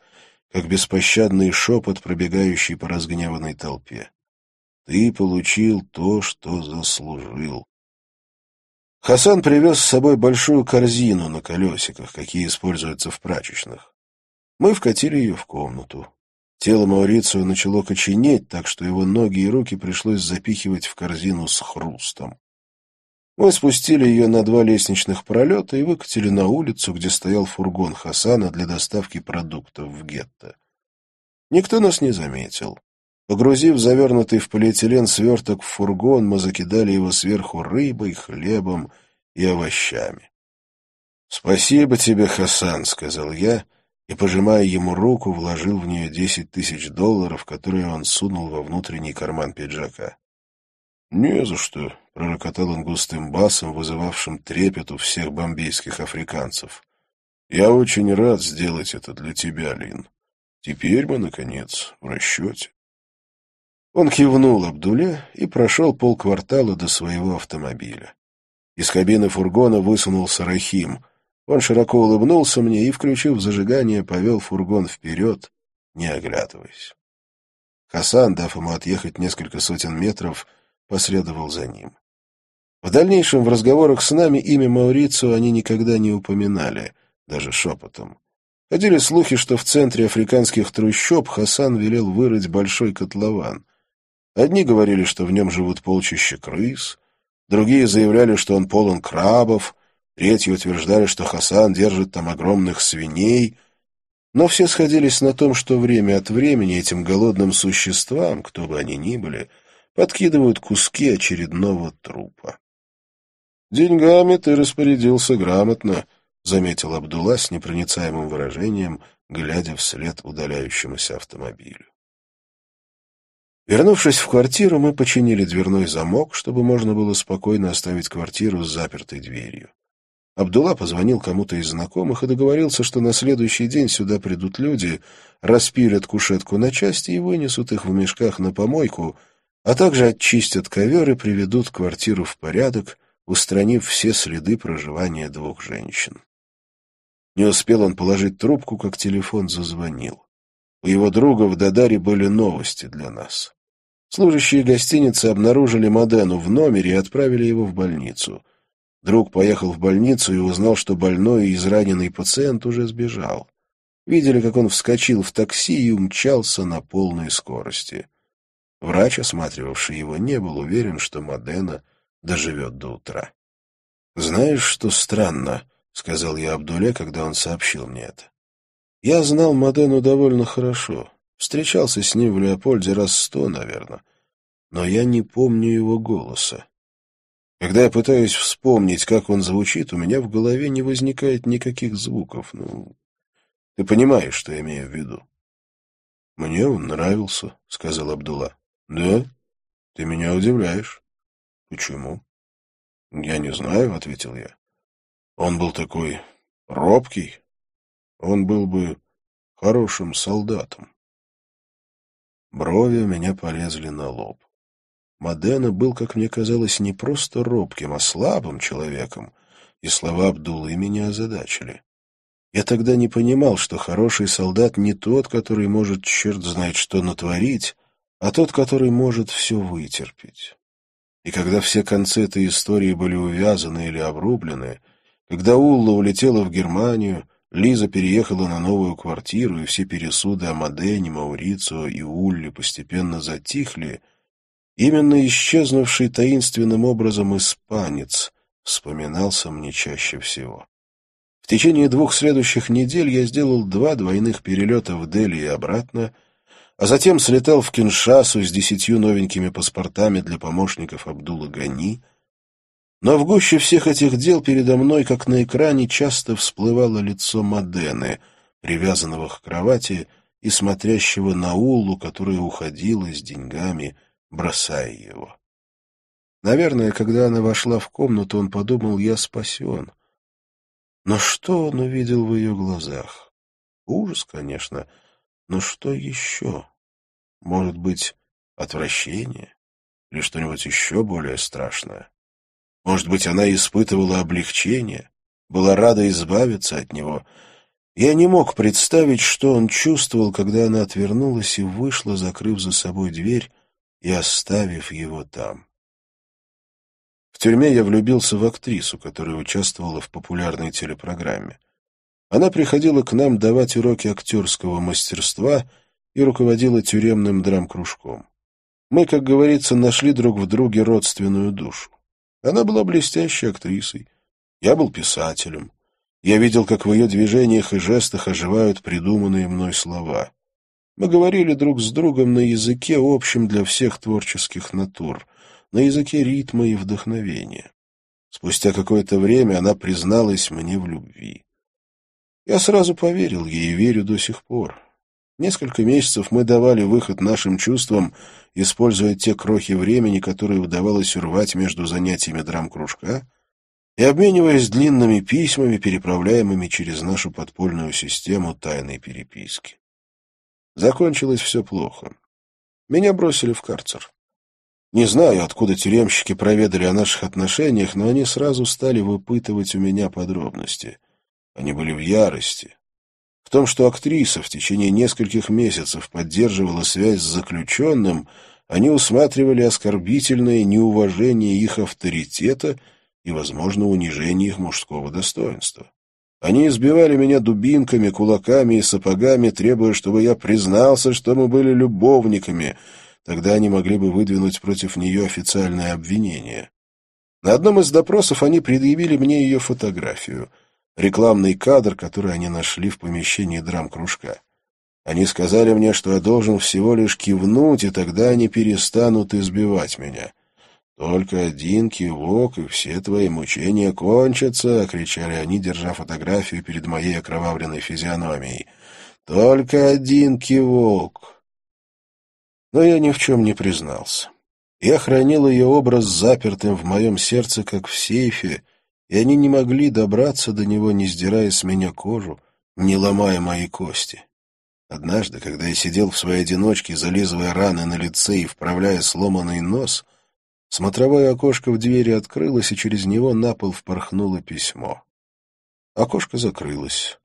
как беспощадный шепот, пробегающий по разгневанной толпе. Ты получил то, что заслужил. Хасан привез с собой большую корзину на колесиках, какие используются в прачечных. Мы вкатили ее в комнату. Тело Маурицио начало коченеть, так что его ноги и руки пришлось запихивать в корзину с хрустом. Мы спустили ее на два лестничных пролета и выкатили на улицу, где стоял фургон Хасана для доставки продуктов в гетто. Никто нас не заметил. Погрузив завернутый в полиэтилен сверток в фургон, мы закидали его сверху рыбой, хлебом и овощами. — Спасибо тебе, Хасан, — сказал я, и, пожимая ему руку, вложил в нее десять тысяч долларов, которые он сунул во внутренний карман пиджака. — Не за что, — пророкотал он густым басом, вызывавшим трепет у всех бомбейских африканцев. — Я очень рад сделать это для тебя, Лин. Теперь мы, наконец, в расчете. Он кивнул Абдуле и прошел полквартала до своего автомобиля. Из кабины фургона высунулся Рахим. Он широко улыбнулся мне и, включив зажигание, повел фургон вперед, не оглядываясь. Хасан, дав ему отъехать несколько сотен метров, последовал за ним. В дальнейшем в разговорах с нами имя Маурицио они никогда не упоминали, даже шепотом. Ходили слухи, что в центре африканских трущоб Хасан велел вырыть большой котлован — Одни говорили, что в нем живут полчища крыс, другие заявляли, что он полон крабов, третьи утверждали, что Хасан держит там огромных свиней, но все сходились на том, что время от времени этим голодным существам, кто бы они ни были, подкидывают куски очередного трупа. «Деньгами ты распорядился грамотно», — заметил Абдулла с непроницаемым выражением, глядя вслед удаляющемуся автомобилю. Вернувшись в квартиру, мы починили дверной замок, чтобы можно было спокойно оставить квартиру с запертой дверью. Абдулла позвонил кому-то из знакомых и договорился, что на следующий день сюда придут люди, распилят кушетку на части и вынесут их в мешках на помойку, а также очистят ковер и приведут квартиру в порядок, устранив все следы проживания двух женщин. Не успел он положить трубку, как телефон зазвонил. У его друга в Дадаре были новости для нас. Служащие гостиницы обнаружили Модену в номере и отправили его в больницу. Друг поехал в больницу и узнал, что больной и израненный пациент уже сбежал. Видели, как он вскочил в такси и умчался на полной скорости. Врач, осматривавший его, не был уверен, что Модена доживет до утра. «Знаешь, что странно?» — сказал я Абдуле, когда он сообщил мне это. Я знал Модену довольно хорошо. Встречался с ним в Леопольде раз сто, наверное. Но я не помню его голоса. Когда я пытаюсь вспомнить, как он звучит, у меня в голове не возникает никаких звуков. Ну, ты понимаешь, что я имею в виду. — Мне он нравился, — сказал Абдулла. — Да? Ты меня удивляешь. — Почему? — Я не знаю, — ответил я. Он был такой робкий, он был бы хорошим солдатом. Брови у меня полезли на лоб. Модена был, как мне казалось, не просто робким, а слабым человеком, и слова Абдулы меня озадачили. Я тогда не понимал, что хороший солдат не тот, который может черт знает что натворить, а тот, который может все вытерпеть. И когда все концы этой истории были увязаны или обрублены, когда Улла улетела в Германию, Лиза переехала на новую квартиру, и все пересуды о Модене, Маурицио и Улле постепенно затихли. Именно исчезнувший таинственным образом испанец вспоминался мне чаще всего. В течение двух следующих недель я сделал два двойных перелета в Дели и обратно, а затем слетал в Киншасу с десятью новенькими паспортами для помощников Абдула Гани — но в гуще всех этих дел передо мной, как на экране, часто всплывало лицо Модены, привязанного к кровати и смотрящего на Улу, которая уходила с деньгами, бросая его. Наверное, когда она вошла в комнату, он подумал, я спасен. Но что он увидел в ее глазах? Ужас, конечно, но что еще? Может быть, отвращение? или что-нибудь еще более страшное? Может быть, она испытывала облегчение, была рада избавиться от него. Я не мог представить, что он чувствовал, когда она отвернулась и вышла, закрыв за собой дверь и оставив его там. В тюрьме я влюбился в актрису, которая участвовала в популярной телепрограмме. Она приходила к нам давать уроки актерского мастерства и руководила тюремным драм-кружком. Мы, как говорится, нашли друг в друге родственную душу. Она была блестящей актрисой. Я был писателем. Я видел, как в ее движениях и жестах оживают придуманные мной слова. Мы говорили друг с другом на языке, общем для всех творческих натур, на языке ритма и вдохновения. Спустя какое-то время она призналась мне в любви. Я сразу поверил ей и верю до сих пор. Несколько месяцев мы давали выход нашим чувствам, используя те крохи времени, которые удавалось урвать между занятиями драм-кружка, и обмениваясь длинными письмами, переправляемыми через нашу подпольную систему тайной переписки. Закончилось все плохо. Меня бросили в карцер. Не знаю, откуда тюремщики проведали о наших отношениях, но они сразу стали выпытывать у меня подробности. Они были в ярости. В том, что актриса в течение нескольких месяцев поддерживала связь с заключенным, они усматривали оскорбительное неуважение их авторитета и, возможно, унижение их мужского достоинства. Они избивали меня дубинками, кулаками и сапогами, требуя, чтобы я признался, что мы были любовниками. Тогда они могли бы выдвинуть против нее официальное обвинение. На одном из допросов они предъявили мне ее фотографию — рекламный кадр, который они нашли в помещении драм-кружка. Они сказали мне, что я должен всего лишь кивнуть, и тогда они перестанут избивать меня. «Только один кивок, и все твои мучения кончатся!» — кричали они, держа фотографию перед моей окровавленной физиономией. «Только один кивок!» Но я ни в чем не признался. Я хранил ее образ запертым в моем сердце, как в сейфе, и они не могли добраться до него, не сдирая с меня кожу, не ломая мои кости. Однажды, когда я сидел в своей одиночке, зализывая раны на лице и вправляя сломанный нос, смотровое окошко в двери открылось, и через него на пол впорхнуло письмо. Окошко закрылось.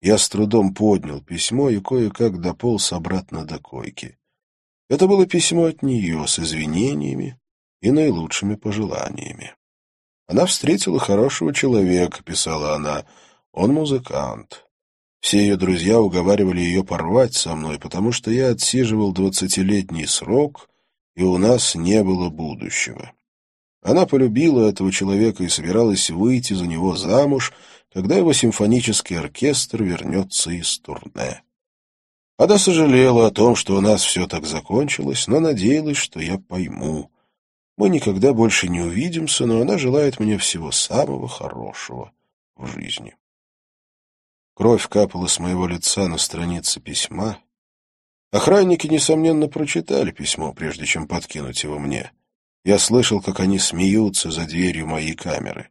Я с трудом поднял письмо и кое-как дополз обратно до койки. Это было письмо от нее с извинениями и наилучшими пожеланиями. Она встретила хорошего человека, писала она. Он музыкант. Все ее друзья уговаривали ее порвать со мной, потому что я отсиживал двадцатилетний срок, и у нас не было будущего. Она полюбила этого человека и собиралась выйти за него замуж, когда его симфонический оркестр вернется из турне. Она сожалела о том, что у нас все так закончилось, но надеялась, что я пойму. Мы никогда больше не увидимся, но она желает мне всего самого хорошего в жизни. Кровь капала с моего лица на странице письма. Охранники, несомненно, прочитали письмо, прежде чем подкинуть его мне. Я слышал, как они смеются за дверью моей камеры.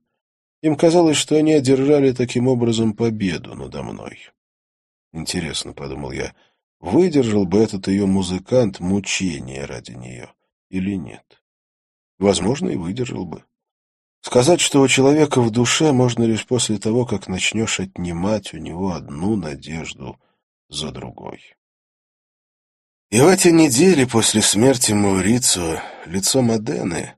Им казалось, что они одержали таким образом победу надо мной. Интересно, — подумал я, — выдержал бы этот ее музыкант мучение ради нее или нет? Возможно, и выдержал бы. Сказать, что у человека в душе можно лишь после того, как начнешь отнимать у него одну надежду за другой. И в эти недели после смерти Маурицу лицо Модены,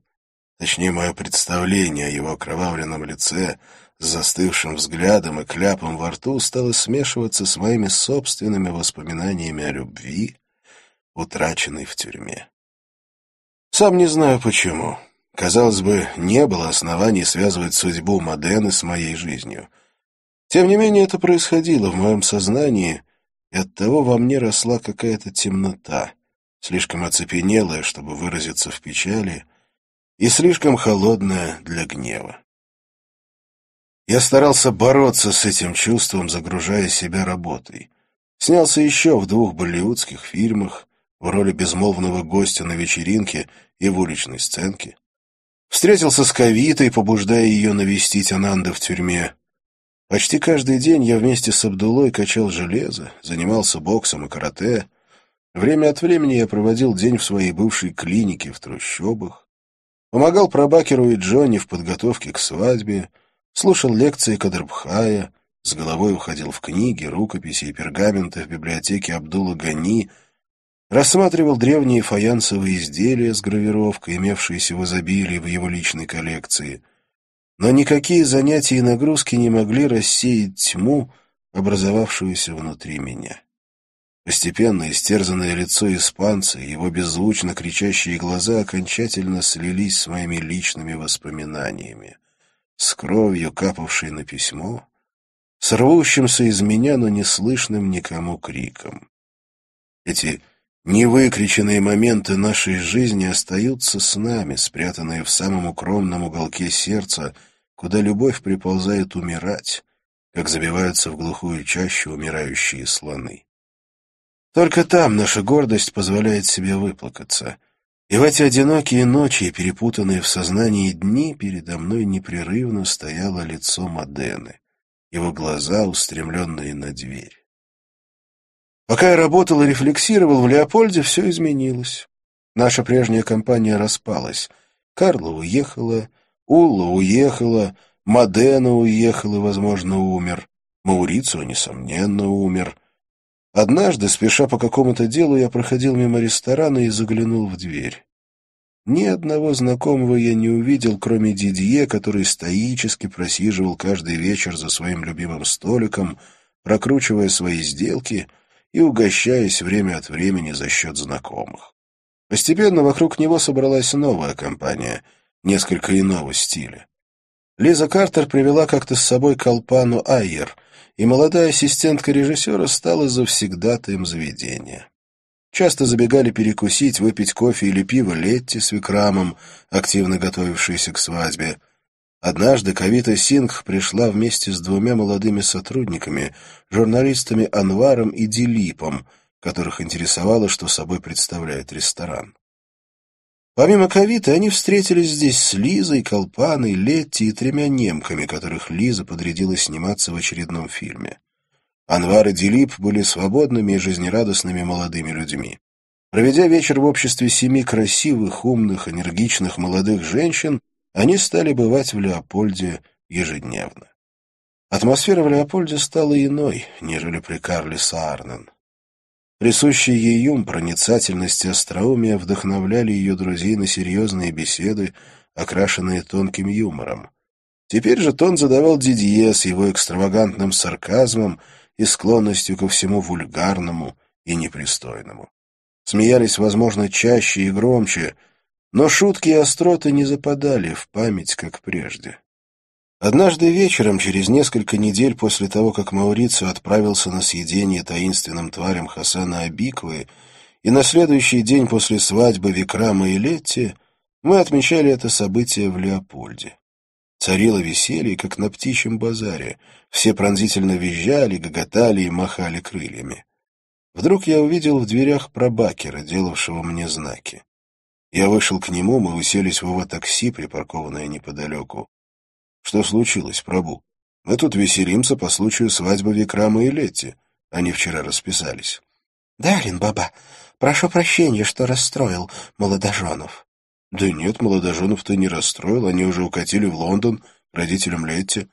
точнее, мое представление о его окровавленном лице с застывшим взглядом и кляпом во рту стало смешиваться с моими собственными воспоминаниями о любви, утраченной в тюрьме. Сам не знаю почему. Казалось бы, не было оснований связывать судьбу Модены с моей жизнью. Тем не менее, это происходило в моем сознании, и оттого во мне росла какая-то темнота, слишком оцепенелая, чтобы выразиться в печали, и слишком холодная для гнева. Я старался бороться с этим чувством, загружая себя работой. Снялся еще в двух болливудских фильмах, в роли безмолвного гостя на вечеринке и в уличной сценке. Встретился с Кавитой, побуждая ее навестить Ананда в тюрьме. Почти каждый день я вместе с Абдулой качал железо, занимался боксом и карате. Время от времени я проводил день в своей бывшей клинике в трущобах. Помогал Прабакеру и Джонни в подготовке к свадьбе, слушал лекции Кадрбхая, с головой уходил в книги, рукописи и пергаменты в библиотеке Абдула Гани, рассматривал древние фаянсовые изделия с гравировкой, имевшиеся в изобилии в его личной коллекции. Но никакие занятия и нагрузки не могли рассеять тьму, образовавшуюся внутри меня. Постепенно истерзанное лицо испанца и его беззвучно кричащие глаза окончательно слились с моими личными воспоминаниями, с кровью, капавшей на письмо, с рвущимся из меня, но не слышным никому криком. Эти невыкриченные моменты нашей жизни остаются с нами, спрятанные в самом укромном уголке сердца, куда любовь приползает умирать, как забиваются в глухую чащу умирающие слоны. Только там наша гордость позволяет себе выплакаться. И в эти одинокие ночи перепутанные в сознании дни передо мной непрерывно стояло лицо Модены, его глаза, устремленные на дверь. Пока я работал и рефлексировал, в Леопольде все изменилось. Наша прежняя компания распалась. Карла уехала, Улла уехала, Модена уехал возможно, умер. Маурицио, несомненно, умер. Однажды, спеша по какому-то делу, я проходил мимо ресторана и заглянул в дверь. Ни одного знакомого я не увидел, кроме Дидье, который стоически просиживал каждый вечер за своим любимым столиком, прокручивая свои сделки и угощаясь время от времени за счет знакомых. Постепенно вокруг него собралась новая компания, несколько иного стиля. Лиза Картер привела как-то с собой Колпану Айер, и молодая ассистентка режиссера стала завсегдатаем заведения. Часто забегали перекусить, выпить кофе или пиво Летти с Викрамом, активно готовившиеся к свадьбе. Однажды Кавита Сингх пришла вместе с двумя молодыми сотрудниками, журналистами Анваром и Дилипом, которых интересовало, что собой представляет ресторан. Помимо Кавиты, они встретились здесь с Лизой, Колпаной, Летти и тремя немками, которых Лиза подрядила сниматься в очередном фильме. Анвар и Дилип были свободными и жизнерадостными молодыми людьми. Проведя вечер в обществе семи красивых, умных, энергичных молодых женщин, они стали бывать в Леопольде ежедневно. Атмосфера в Леопольде стала иной, нежели при Карле Саарнен. Присущие ей ум, проницательность и остроумие вдохновляли ее друзей на серьезные беседы, окрашенные тонким юмором. Теперь же тон задавал Дидье с его экстравагантным сарказмом и склонностью ко всему вульгарному и непристойному. Смеялись, возможно, чаще и громче, но шутки и остроты не западали в память, как прежде. Однажды вечером, через несколько недель после того, как Маурицио отправился на съедение таинственным тварям Хасана Абиквы, и на следующий день после свадьбы Викрама и Летти, мы отмечали это событие в Леопольде. Царило веселье, как на птичьем базаре. Все пронзительно визжали, гоготали и махали крыльями. Вдруг я увидел в дверях пробакера, делавшего мне знаки. Я вышел к нему, мы уселись в его такси, припаркованное неподалеку. Что случилось, Прабу? Мы тут веселимся по случаю свадьбы Викрама и Летти. Они вчера расписались. — Да, Лин-баба, прошу прощения, что расстроил молодоженов. — Да нет, молодоженов ты не расстроил, они уже укатили в Лондон родителям Летти.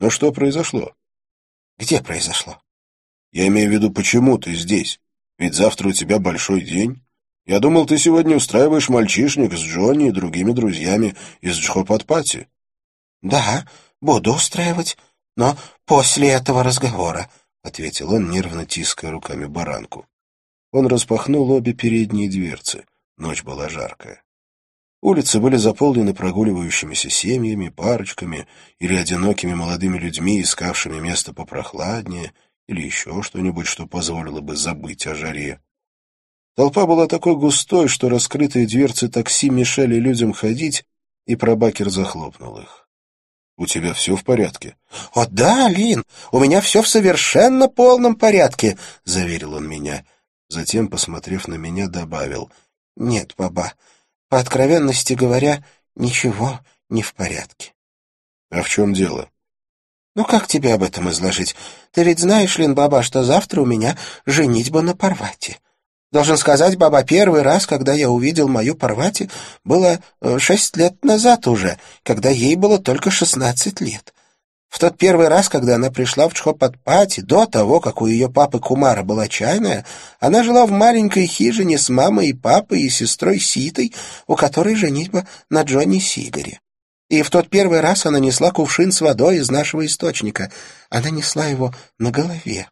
Но что произошло? — Где произошло? — Я имею в виду, почему ты здесь? Ведь завтра у тебя большой день. Я думал, ты сегодня устраиваешь мальчишник с Джонни и другими друзьями из Джхопатпати. «Да, буду устраивать, но после этого разговора», — ответил он, нервно тиская руками баранку. Он распахнул обе передние дверцы. Ночь была жаркая. Улицы были заполнены прогуливающимися семьями, парочками или одинокими молодыми людьми, искавшими место попрохладнее или еще что-нибудь, что позволило бы забыть о жаре. Толпа была такой густой, что раскрытые дверцы такси мешали людям ходить, и пробакер захлопнул их. У тебя все в порядке? — О да, Лин, у меня все в совершенно полном порядке, — заверил он меня. Затем, посмотрев на меня, добавил. — Нет, баба, по откровенности говоря, ничего не в порядке. — А в чем дело? — Ну, как тебе об этом изложить? Ты ведь знаешь, Лин, баба, что завтра у меня женитьба на Парвате. Должен сказать, баба, первый раз, когда я увидел мою Парвати, было э, шесть лет назад уже, когда ей было только шестнадцать лет. В тот первый раз, когда она пришла в Чхопатпати, до того, как у ее папы Кумара была чайная, она жила в маленькой хижине с мамой и папой и сестрой Ситой, у которой женитьба на Джонни Сигаре. И в тот первый раз она несла кувшин с водой из нашего источника. Она несла его на голове.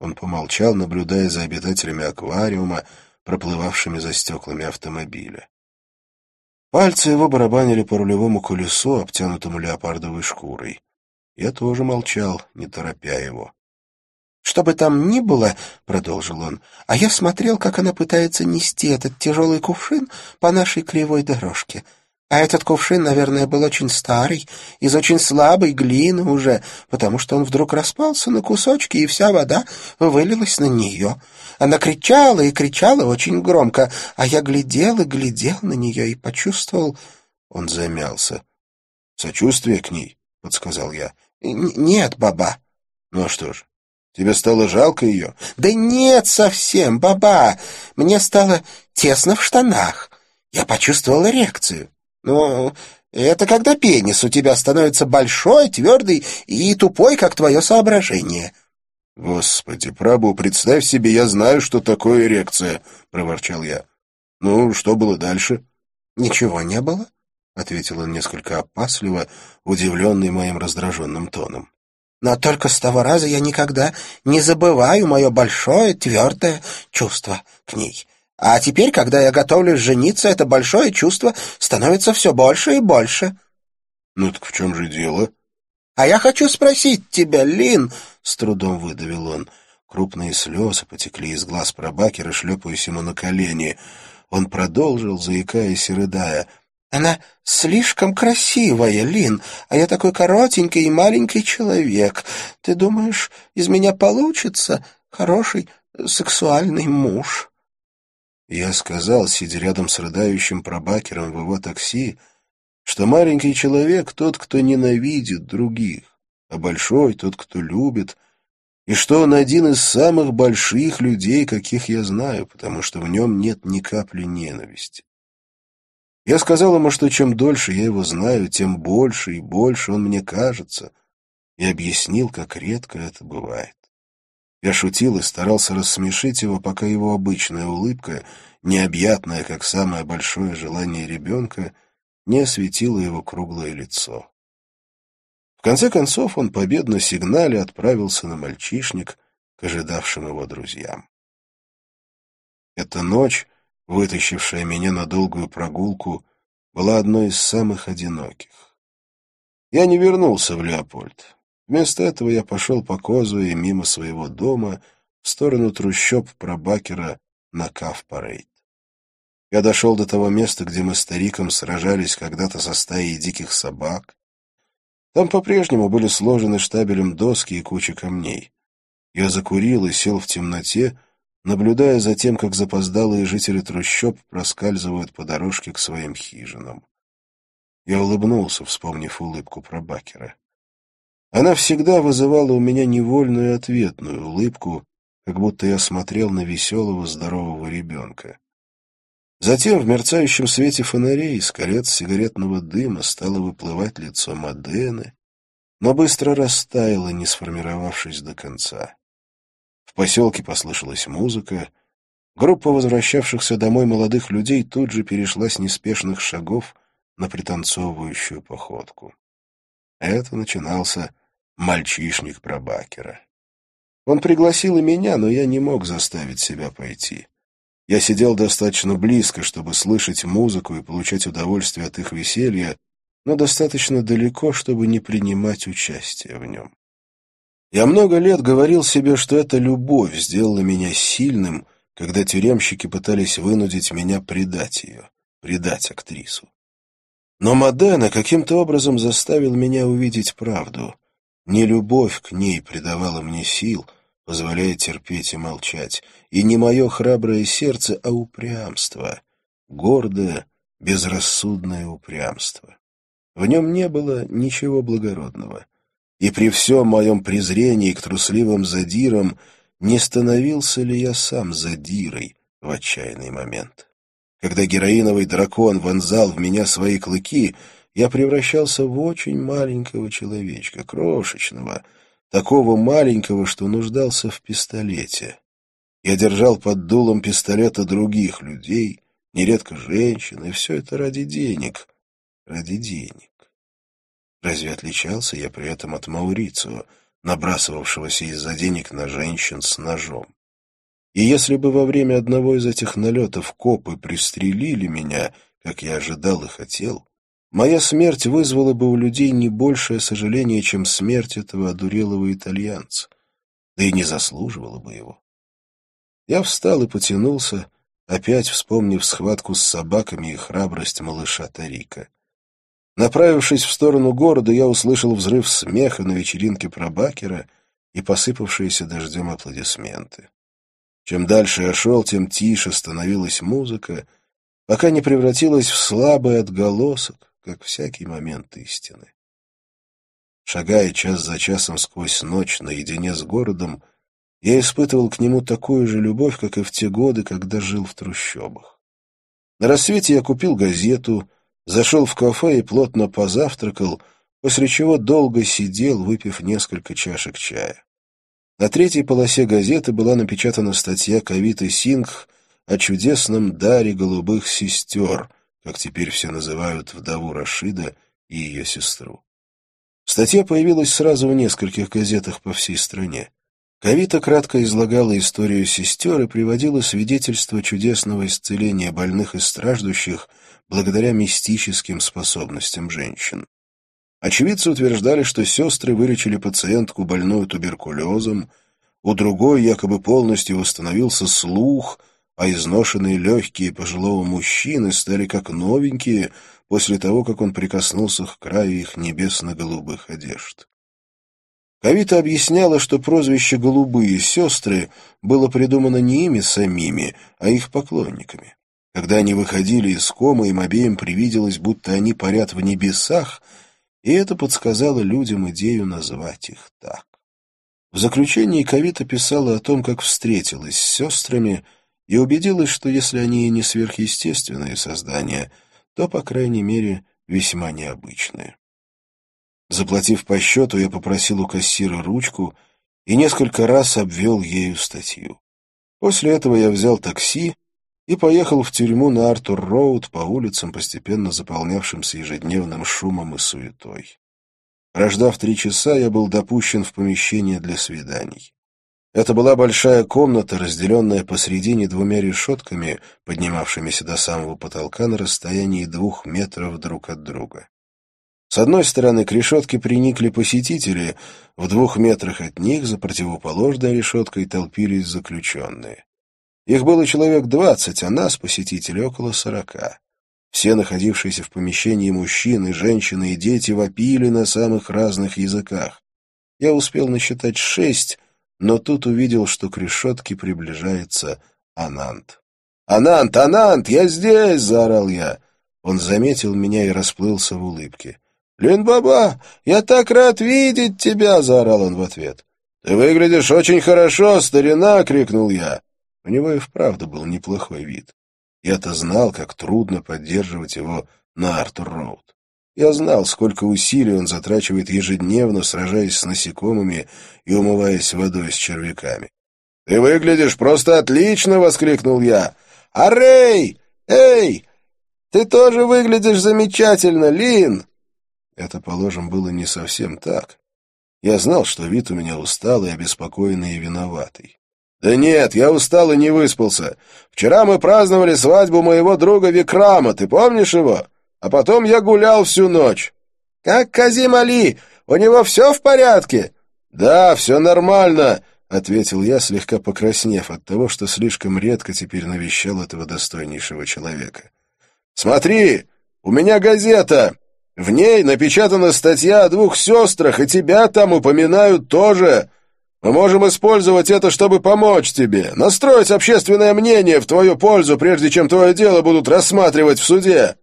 Он помолчал, наблюдая за обитателями аквариума, проплывавшими за стеклами автомобиля. Пальцы его барабанили по рулевому колесу, обтянутому леопардовой шкурой. Я тоже молчал, не торопя его. «Что бы там ни было, — продолжил он, — а я смотрел, как она пытается нести этот тяжелый кувшин по нашей кривой дорожке. А этот кувшин, наверное, был очень старый, из очень слабой глины уже, потому что он вдруг распался на кусочки, и вся вода вылилась на нее. Она кричала и кричала очень громко, а я глядел и глядел на нее и почувствовал... Он замялся. «Сочувствие к ней?» — подсказал я. «Нет, баба». «Ну а что ж, тебе стало жалко ее?» «Да нет совсем, баба. Мне стало тесно в штанах. Я почувствовал эрекцию». «Ну, это когда пенис у тебя становится большой, твердый и тупой, как твое соображение». «Господи, прабу, представь себе, я знаю, что такое эрекция», — проворчал я. «Ну, что было дальше?» «Ничего не было», — ответил он несколько опасливо, удивленный моим раздраженным тоном. «Но только с того раза я никогда не забываю мое большое твердое чувство к ней. А теперь, когда я готовлюсь жениться, это большое чувство становится все больше и больше. — Ну так в чем же дело? — А я хочу спросить тебя, Лин, — с трудом выдавил он. Крупные слезы потекли из глаз пробакера, шлепаясь ему на колени. Он продолжил, заикаясь и рыдая. — Она слишком красивая, Лин, а я такой коротенький и маленький человек. Ты думаешь, из меня получится хороший сексуальный муж? — я сказал, сидя рядом с рыдающим пробакером в его такси, что маленький человек — тот, кто ненавидит других, а большой — тот, кто любит, и что он один из самых больших людей, каких я знаю, потому что в нем нет ни капли ненависти. Я сказал ему, что чем дольше я его знаю, тем больше и больше он мне кажется, и объяснил, как редко это бывает. Я шутил и старался рассмешить его, пока его обычная улыбка, необъятная, как самое большое желание ребенка, не осветила его круглое лицо. В конце концов он победно сигнале отправился на мальчишник к ожидавшим его друзьям. Эта ночь, вытащившая меня на долгую прогулку, была одной из самых одиноких. Я не вернулся в Леопольд. Вместо этого я пошел по Козуе мимо своего дома в сторону трущоб Пробакера на Кав-Парейд. Я дошел до того места, где мы с стариком сражались когда-то со стаей диких собак. Там по-прежнему были сложены штабелем доски и куча камней. Я закурил и сел в темноте, наблюдая за тем, как запоздалые жители трущоб проскальзывают по дорожке к своим хижинам. Я улыбнулся, вспомнив улыбку Пробакера. Она всегда вызывала у меня невольную ответную улыбку, как будто я смотрел на веселого здорового ребенка. Затем в мерцающем свете фонарей из колец сигаретного дыма стало выплывать лицо Мадены, но быстро растаяло, не сформировавшись до конца. В поселке послышалась музыка. Группа возвращавшихся домой молодых людей тут же перешла с неспешных шагов на пританцовывающую походку. Это начинался мальчишник Пробакера. Он пригласил и меня, но я не мог заставить себя пойти. Я сидел достаточно близко, чтобы слышать музыку и получать удовольствие от их веселья, но достаточно далеко, чтобы не принимать участие в нем. Я много лет говорил себе, что эта любовь сделала меня сильным, когда тюремщики пытались вынудить меня предать ее, предать актрису. Но Модена каким-то образом заставил меня увидеть правду. Не любовь к ней придавала мне сил, позволяя терпеть и молчать, и не мое храброе сердце, а упрямство, гордое, безрассудное упрямство. В нем не было ничего благородного. И при всем моем презрении к трусливым задирам не становился ли я сам задирой в отчаянный момент. Когда героиновый дракон вонзал в меня свои клыки, я превращался в очень маленького человечка, крошечного, такого маленького, что нуждался в пистолете. Я держал под дулом пистолета других людей, нередко женщин, и все это ради денег. Ради денег. Разве отличался я при этом от Маурицио, набрасывавшегося из-за денег на женщин с ножом? И если бы во время одного из этих налетов копы пристрелили меня, как я ожидал и хотел, моя смерть вызвала бы у людей не большее сожаление, чем смерть этого одурелого итальянца, да и не заслуживала бы его. Я встал и потянулся, опять вспомнив схватку с собаками и храбрость малыша Тарика. Направившись в сторону города, я услышал взрыв смеха на вечеринке про Бакера и посыпавшиеся дождем аплодисменты. Чем дальше я шел, тем тише становилась музыка, пока не превратилась в слабый отголосок, как всякий момент истины. Шагая час за часом сквозь ночь наедине с городом, я испытывал к нему такую же любовь, как и в те годы, когда жил в трущобах. На рассвете я купил газету, зашел в кафе и плотно позавтракал, после чего долго сидел, выпив несколько чашек чая. На третьей полосе газеты была напечатана статья Кавиты Сингх о чудесном даре голубых сестер, как теперь все называют вдову Рашида и ее сестру. Статья появилась сразу в нескольких газетах по всей стране. Кавита кратко излагала историю сестер и приводила свидетельства чудесного исцеления больных и страждущих благодаря мистическим способностям женщин. Очевидцы утверждали, что сестры вылечили пациентку, больную туберкулезом, у другой якобы полностью восстановился слух, а изношенные легкие пожилого мужчины стали как новенькие после того, как он прикоснулся к краю их небесно-голубых одежд. Кавита объясняла, что прозвище «голубые сестры» было придумано не ими самими, а их поклонниками. Когда они выходили из комы, им обеим привиделось, будто они парят в небесах, и это подсказало людям идею назвать их так. В заключении Кавита писала о том, как встретилась с сестрами, и убедилась, что если они и не сверхъестественные создания, то, по крайней мере, весьма необычные. Заплатив по счету, я попросил у кассира ручку и несколько раз обвел ею статью. После этого я взял такси и поехал в тюрьму на Артур-Роуд по улицам, постепенно заполнявшимся ежедневным шумом и суетой. Прождав три часа, я был допущен в помещение для свиданий. Это была большая комната, разделенная посредине двумя решетками, поднимавшимися до самого потолка на расстоянии двух метров друг от друга. С одной стороны к решетке приникли посетители, в двух метрах от них за противоположной решеткой толпились заключенные. Их было человек двадцать, а нас, посетителей, около сорока. Все находившиеся в помещении мужчины, женщины и дети вопили на самых разных языках. Я успел насчитать шесть, но тут увидел, что к решетке приближается Анант. «Анант! Анант! Я здесь!» — заорал я. Он заметил меня и расплылся в улыбке. «Лин-баба, я так рад видеть тебя!» — заорал он в ответ. «Ты выглядишь очень хорошо, старина!» — крикнул я. У него и вправду был неплохой вид. Я-то знал, как трудно поддерживать его на Артур-Роуд. Я знал, сколько усилий он затрачивает ежедневно, сражаясь с насекомыми и умываясь водой с червяками. «Ты выглядишь просто отлично!» — воскликнул я. «Арей! Эй! Ты тоже выглядишь замечательно, Лин!» Это, положим, было не совсем так. Я знал, что вид у меня усталый, обеспокоенный и виноватый. «Да нет, я устал и не выспался. Вчера мы праздновали свадьбу моего друга Викрама, ты помнишь его? А потом я гулял всю ночь». «Как Казим Али? У него все в порядке?» «Да, все нормально», — ответил я, слегка покраснев от того, что слишком редко теперь навещал этого достойнейшего человека. «Смотри, у меня газета. В ней напечатана статья о двух сестрах, и тебя там упоминают тоже. Мы можем использовать это, чтобы помочь тебе, настроить общественное мнение в твою пользу, прежде чем твое дело будут рассматривать в суде».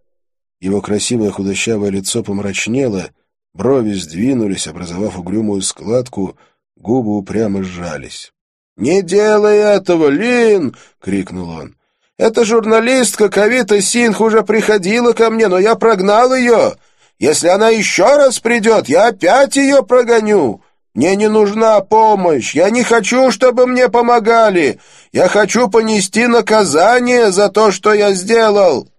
Его красивое худощавое лицо помрачнело, брови сдвинулись, образовав угрюмую складку, губы упрямо сжались. «Не делай этого, Лин!» — крикнул он. «Эта журналистка Кавита Синх уже приходила ко мне, но я прогнал ее. Если она еще раз придет, я опять ее прогоню. Мне не нужна помощь. Я не хочу, чтобы мне помогали. Я хочу понести наказание за то, что я сделал».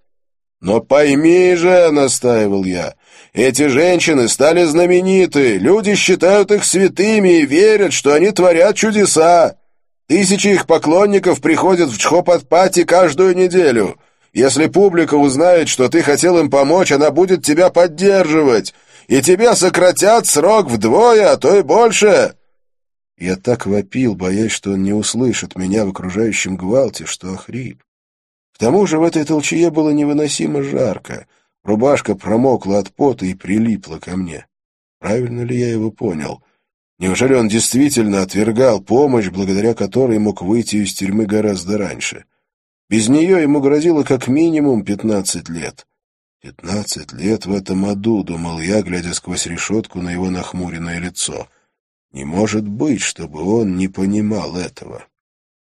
«Но пойми же», — настаивал я, — «эти женщины стали знамениты, люди считают их святыми и верят, что они творят чудеса. Тысячи их поклонников приходят в Чхопатпати каждую неделю. Если публика узнает, что ты хотел им помочь, она будет тебя поддерживать, и тебя сократят срок вдвое, а то и больше». Я так вопил, боясь, что он не услышит меня в окружающем гвалте, что охрип. Тому же в этой толчее было невыносимо жарко. Рубашка промокла от пота и прилипла ко мне. Правильно ли я его понял? Неужели он действительно отвергал помощь, благодаря которой мог выйти из тюрьмы гораздо раньше? Без нее ему грозило как минимум пятнадцать лет. Пятнадцать лет в этом аду, думал я, глядя сквозь решетку на его нахмуренное лицо. Не может быть, чтобы он не понимал этого.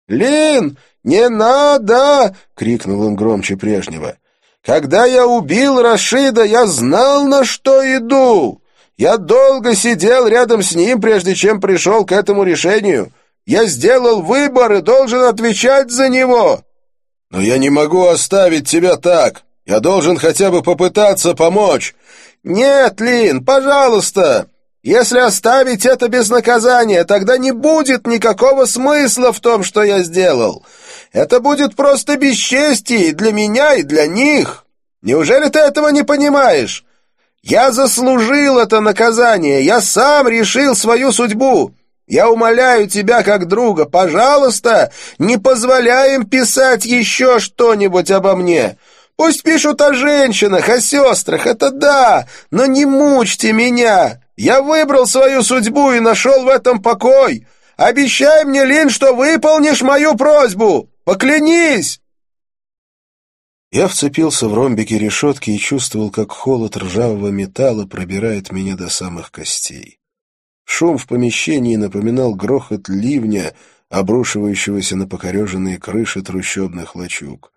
«Лин, не надо!» — крикнул он громче прежнего. «Когда я убил Рашида, я знал, на что иду!» Я долго сидел рядом с ним, прежде чем пришел к этому решению. Я сделал выбор и должен отвечать за него. Но я не могу оставить тебя так. Я должен хотя бы попытаться помочь. Нет, Лин, пожалуйста. Если оставить это без наказания, тогда не будет никакого смысла в том, что я сделал. Это будет просто бесчестие для меня, и для них. Неужели ты этого не понимаешь? Я заслужил это наказание, я сам решил свою судьбу. Я умоляю тебя как друга, пожалуйста, не позволяй им писать еще что-нибудь обо мне. Пусть пишут о женщинах, о сестрах, это да, но не мучьте меня. Я выбрал свою судьбу и нашел в этом покой. Обещай мне, Лин, что выполнишь мою просьбу. Поклянись!» Я вцепился в ромбики решетки и чувствовал, как холод ржавого металла пробирает меня до самых костей. Шум в помещении напоминал грохот ливня, обрушивающегося на покореженные крыши трущобных лачуг.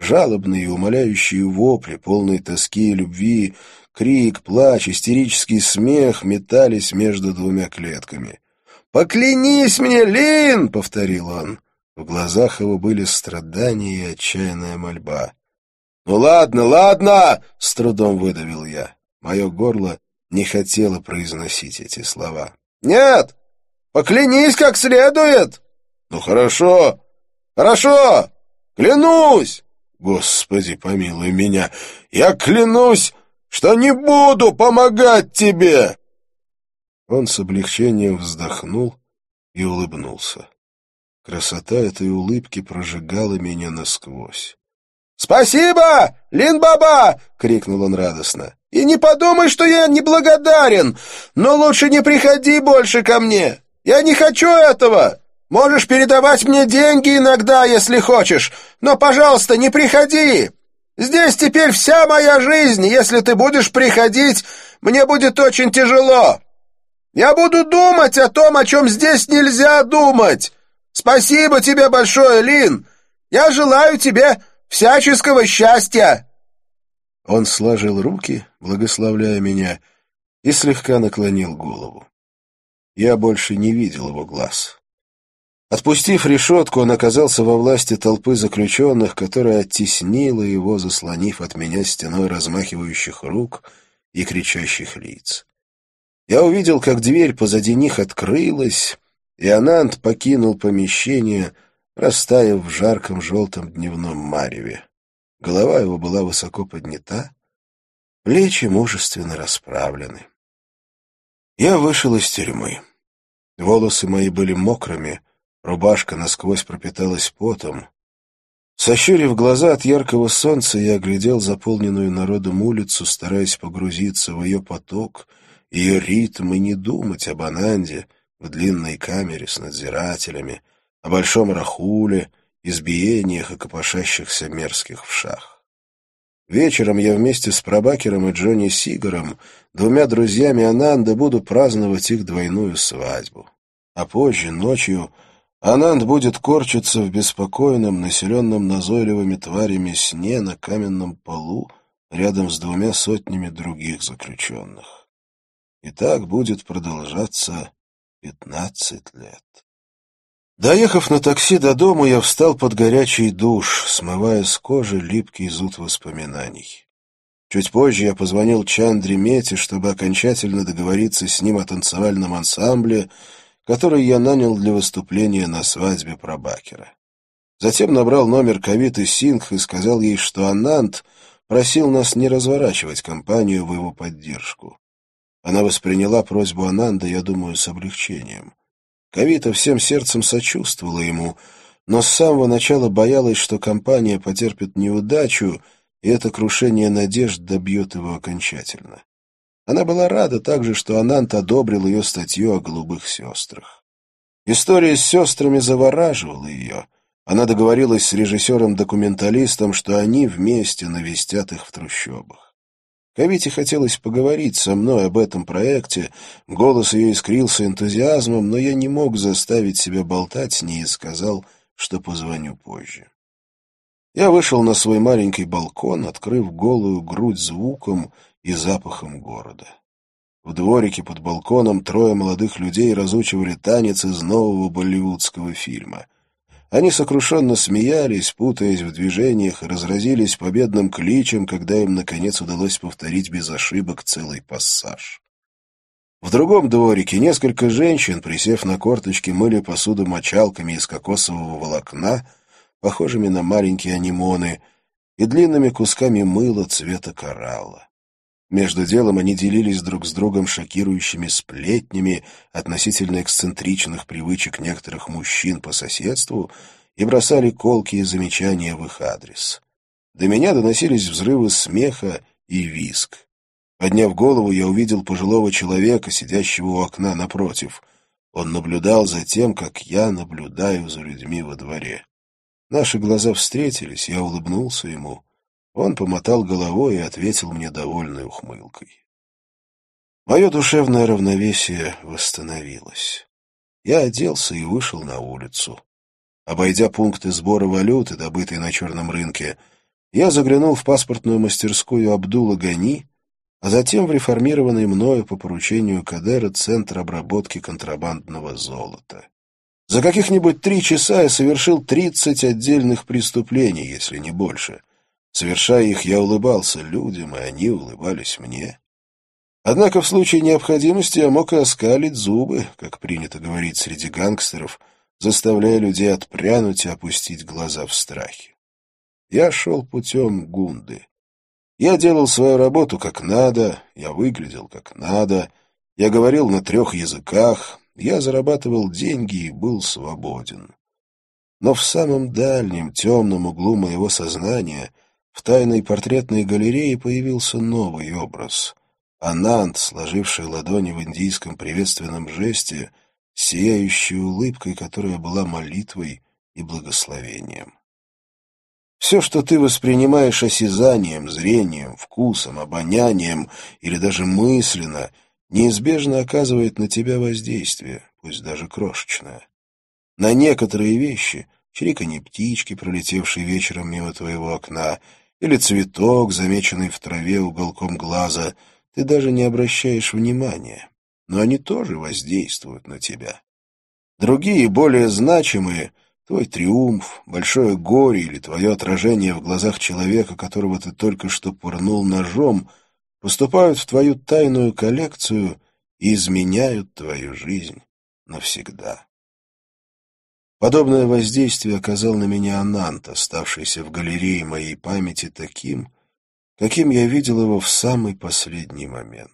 Жалобные и умоляющие вопли, полные тоски и любви, крик, плач, истерический смех метались между двумя клетками. «Поклянись мне, Лин!» — повторил он. В глазах его были страдания и отчаянная мольба. «Ну ладно, ладно!» — с трудом выдавил я. Мое горло не хотело произносить эти слова. «Нет! Поклянись как следует!» «Ну хорошо! Хорошо! Клянусь!» «Господи, помилуй меня! Я клянусь, что не буду помогать тебе!» Он с облегчением вздохнул и улыбнулся. Красота этой улыбки прожигала меня насквозь. «Спасибо, Лин-баба!» — крикнул он радостно. «И не подумай, что я неблагодарен, но лучше не приходи больше ко мне. Я не хочу этого. Можешь передавать мне деньги иногда, если хочешь, но, пожалуйста, не приходи. Здесь теперь вся моя жизнь, если ты будешь приходить, мне будет очень тяжело. Я буду думать о том, о чем здесь нельзя думать. Спасибо тебе большое, Лин. Я желаю тебе всяческого счастья!» Он сложил руки, благословляя меня, и слегка наклонил голову. Я больше не видел его глаз. Отпустив решетку, он оказался во власти толпы заключенных, которая оттеснила его, заслонив от меня стеной размахивающих рук и кричащих лиц. Я увидел, как дверь позади них открылась, и Анант покинул помещение, растаяв в жарком желтом дневном мареве. Голова его была высоко поднята, плечи мужественно расправлены. Я вышел из тюрьмы. Волосы мои были мокрыми, рубашка насквозь пропиталась потом. Сощурив глаза от яркого солнца, я оглядел заполненную народом улицу, стараясь погрузиться в ее поток, ее ритм и не думать об Ананде в длинной камере с надзирателями, о большом рахуле, избиениях и копошащихся мерзких вшах. Вечером я вместе с Пробакером и Джонни Сигаром, двумя друзьями Ананда, буду праздновать их двойную свадьбу. А позже, ночью, Ананд будет корчиться в беспокойном, населенном назойливыми тварями сне на каменном полу рядом с двумя сотнями других заключенных. И так будет продолжаться пятнадцать лет. Доехав на такси до дома, я встал под горячий душ, смывая с кожи липкий зуд воспоминаний. Чуть позже я позвонил Чандре Мете, чтобы окончательно договориться с ним о танцевальном ансамбле, который я нанял для выступления на свадьбе Пробакера. Затем набрал номер Кавиты Сингх и сказал ей, что Анант просил нас не разворачивать компанию в его поддержку. Она восприняла просьбу Ананда, я думаю, с облегчением. Кавита всем сердцем сочувствовала ему, но с самого начала боялась, что компания потерпит неудачу, и это крушение надежд добьет его окончательно. Она была рада также, что Анант одобрил ее статью о голубых сестрах. История с сестрами завораживала ее. Она договорилась с режиссером-документалистом, что они вместе навестят их в трущобах. Кавите хотелось поговорить со мной об этом проекте, голос ее искрился энтузиазмом, но я не мог заставить себя болтать с ней и сказал, что позвоню позже. Я вышел на свой маленький балкон, открыв голую грудь звуком и запахом города. В дворике под балконом трое молодых людей разучивали танец из нового болливудского фильма. Они сокрушенно смеялись, путаясь в движениях, и разразились победным кличем, когда им, наконец, удалось повторить без ошибок целый пассаж. В другом дворике несколько женщин, присев на корточки, мыли посуду мочалками из кокосового волокна, похожими на маленькие анимоны, и длинными кусками мыла цвета коралла. Между делом они делились друг с другом шокирующими сплетнями относительно эксцентричных привычек некоторых мужчин по соседству и бросали колкие замечания в их адрес. До меня доносились взрывы смеха и виск. Подняв голову, я увидел пожилого человека, сидящего у окна напротив. Он наблюдал за тем, как я наблюдаю за людьми во дворе. Наши глаза встретились, я улыбнулся ему — он помотал головой и ответил мне довольной ухмылкой. Мое душевное равновесие восстановилось. Я оделся и вышел на улицу. Обойдя пункты сбора валюты, добытой на черном рынке, я заглянул в паспортную мастерскую Абдула Гани, а затем в реформированный мною по поручению Кадера Центр обработки контрабандного золота. За каких-нибудь три часа я совершил тридцать отдельных преступлений, если не больше — Совершая их, я улыбался людям, и они улыбались мне. Однако в случае необходимости я мог и оскалить зубы, как принято говорить среди гангстеров, заставляя людей отпрянуть и опустить глаза в страхе. Я шел путем гунды. Я делал свою работу как надо, я выглядел как надо, я говорил на трех языках, я зарабатывал деньги и был свободен. Но в самом дальнем темном углу моего сознания — в тайной портретной галерее появился новый образ. Ананд, сложивший ладони в индийском приветственном жесте, сияющей улыбкой, которая была молитвой и благословением. Все, что ты воспринимаешь осязанием, зрением, вкусом, обонянием или даже мысленно, неизбежно оказывает на тебя воздействие, пусть даже крошечное. На некоторые вещи — чириканье птички, пролетевшей вечером мимо твоего окна, или цветок, замеченный в траве уголком глаза, ты даже не обращаешь внимания, но они тоже воздействуют на тебя. Другие, более значимые, твой триумф, большое горе или твое отражение в глазах человека, которого ты только что пырнул ножом, поступают в твою тайную коллекцию и изменяют твою жизнь навсегда. Подобное воздействие оказал на меня Анант, оставшийся в галерее моей памяти таким, каким я видел его в самый последний момент.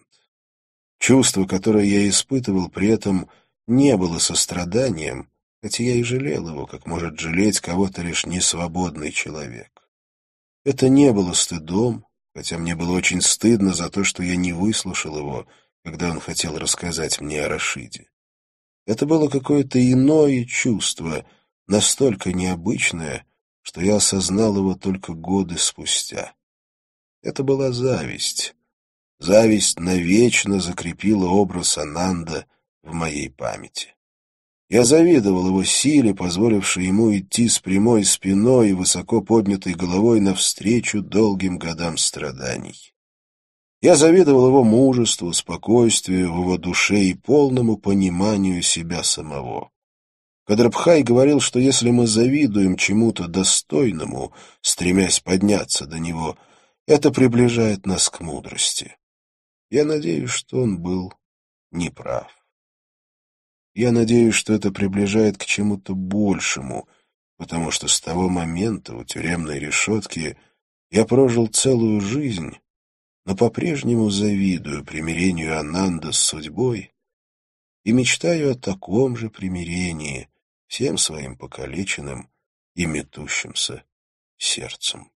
Чувство, которое я испытывал при этом, не было состраданием, хотя я и жалел его, как может жалеть кого-то лишь несвободный человек. Это не было стыдом, хотя мне было очень стыдно за то, что я не выслушал его, когда он хотел рассказать мне о Рашиде. Это было какое-то иное чувство, настолько необычное, что я осознал его только годы спустя. Это была зависть. Зависть навечно закрепила образ Ананда в моей памяти. Я завидовал его силе, позволившей ему идти с прямой спиной и высоко поднятой головой навстречу долгим годам страданий. Я завидовал его мужеству, спокойствию в его душе и полному пониманию себя самого. Кадрабхай говорил, что если мы завидуем чему-то достойному, стремясь подняться до него, это приближает нас к мудрости. Я надеюсь, что он был неправ. Я надеюсь, что это приближает к чему-то большему, потому что с того момента у тюремной решетки я прожил целую жизнь, но по-прежнему завидую примирению Ананда с судьбой и мечтаю о таком же примирении всем своим покалеченным и метущимся сердцем.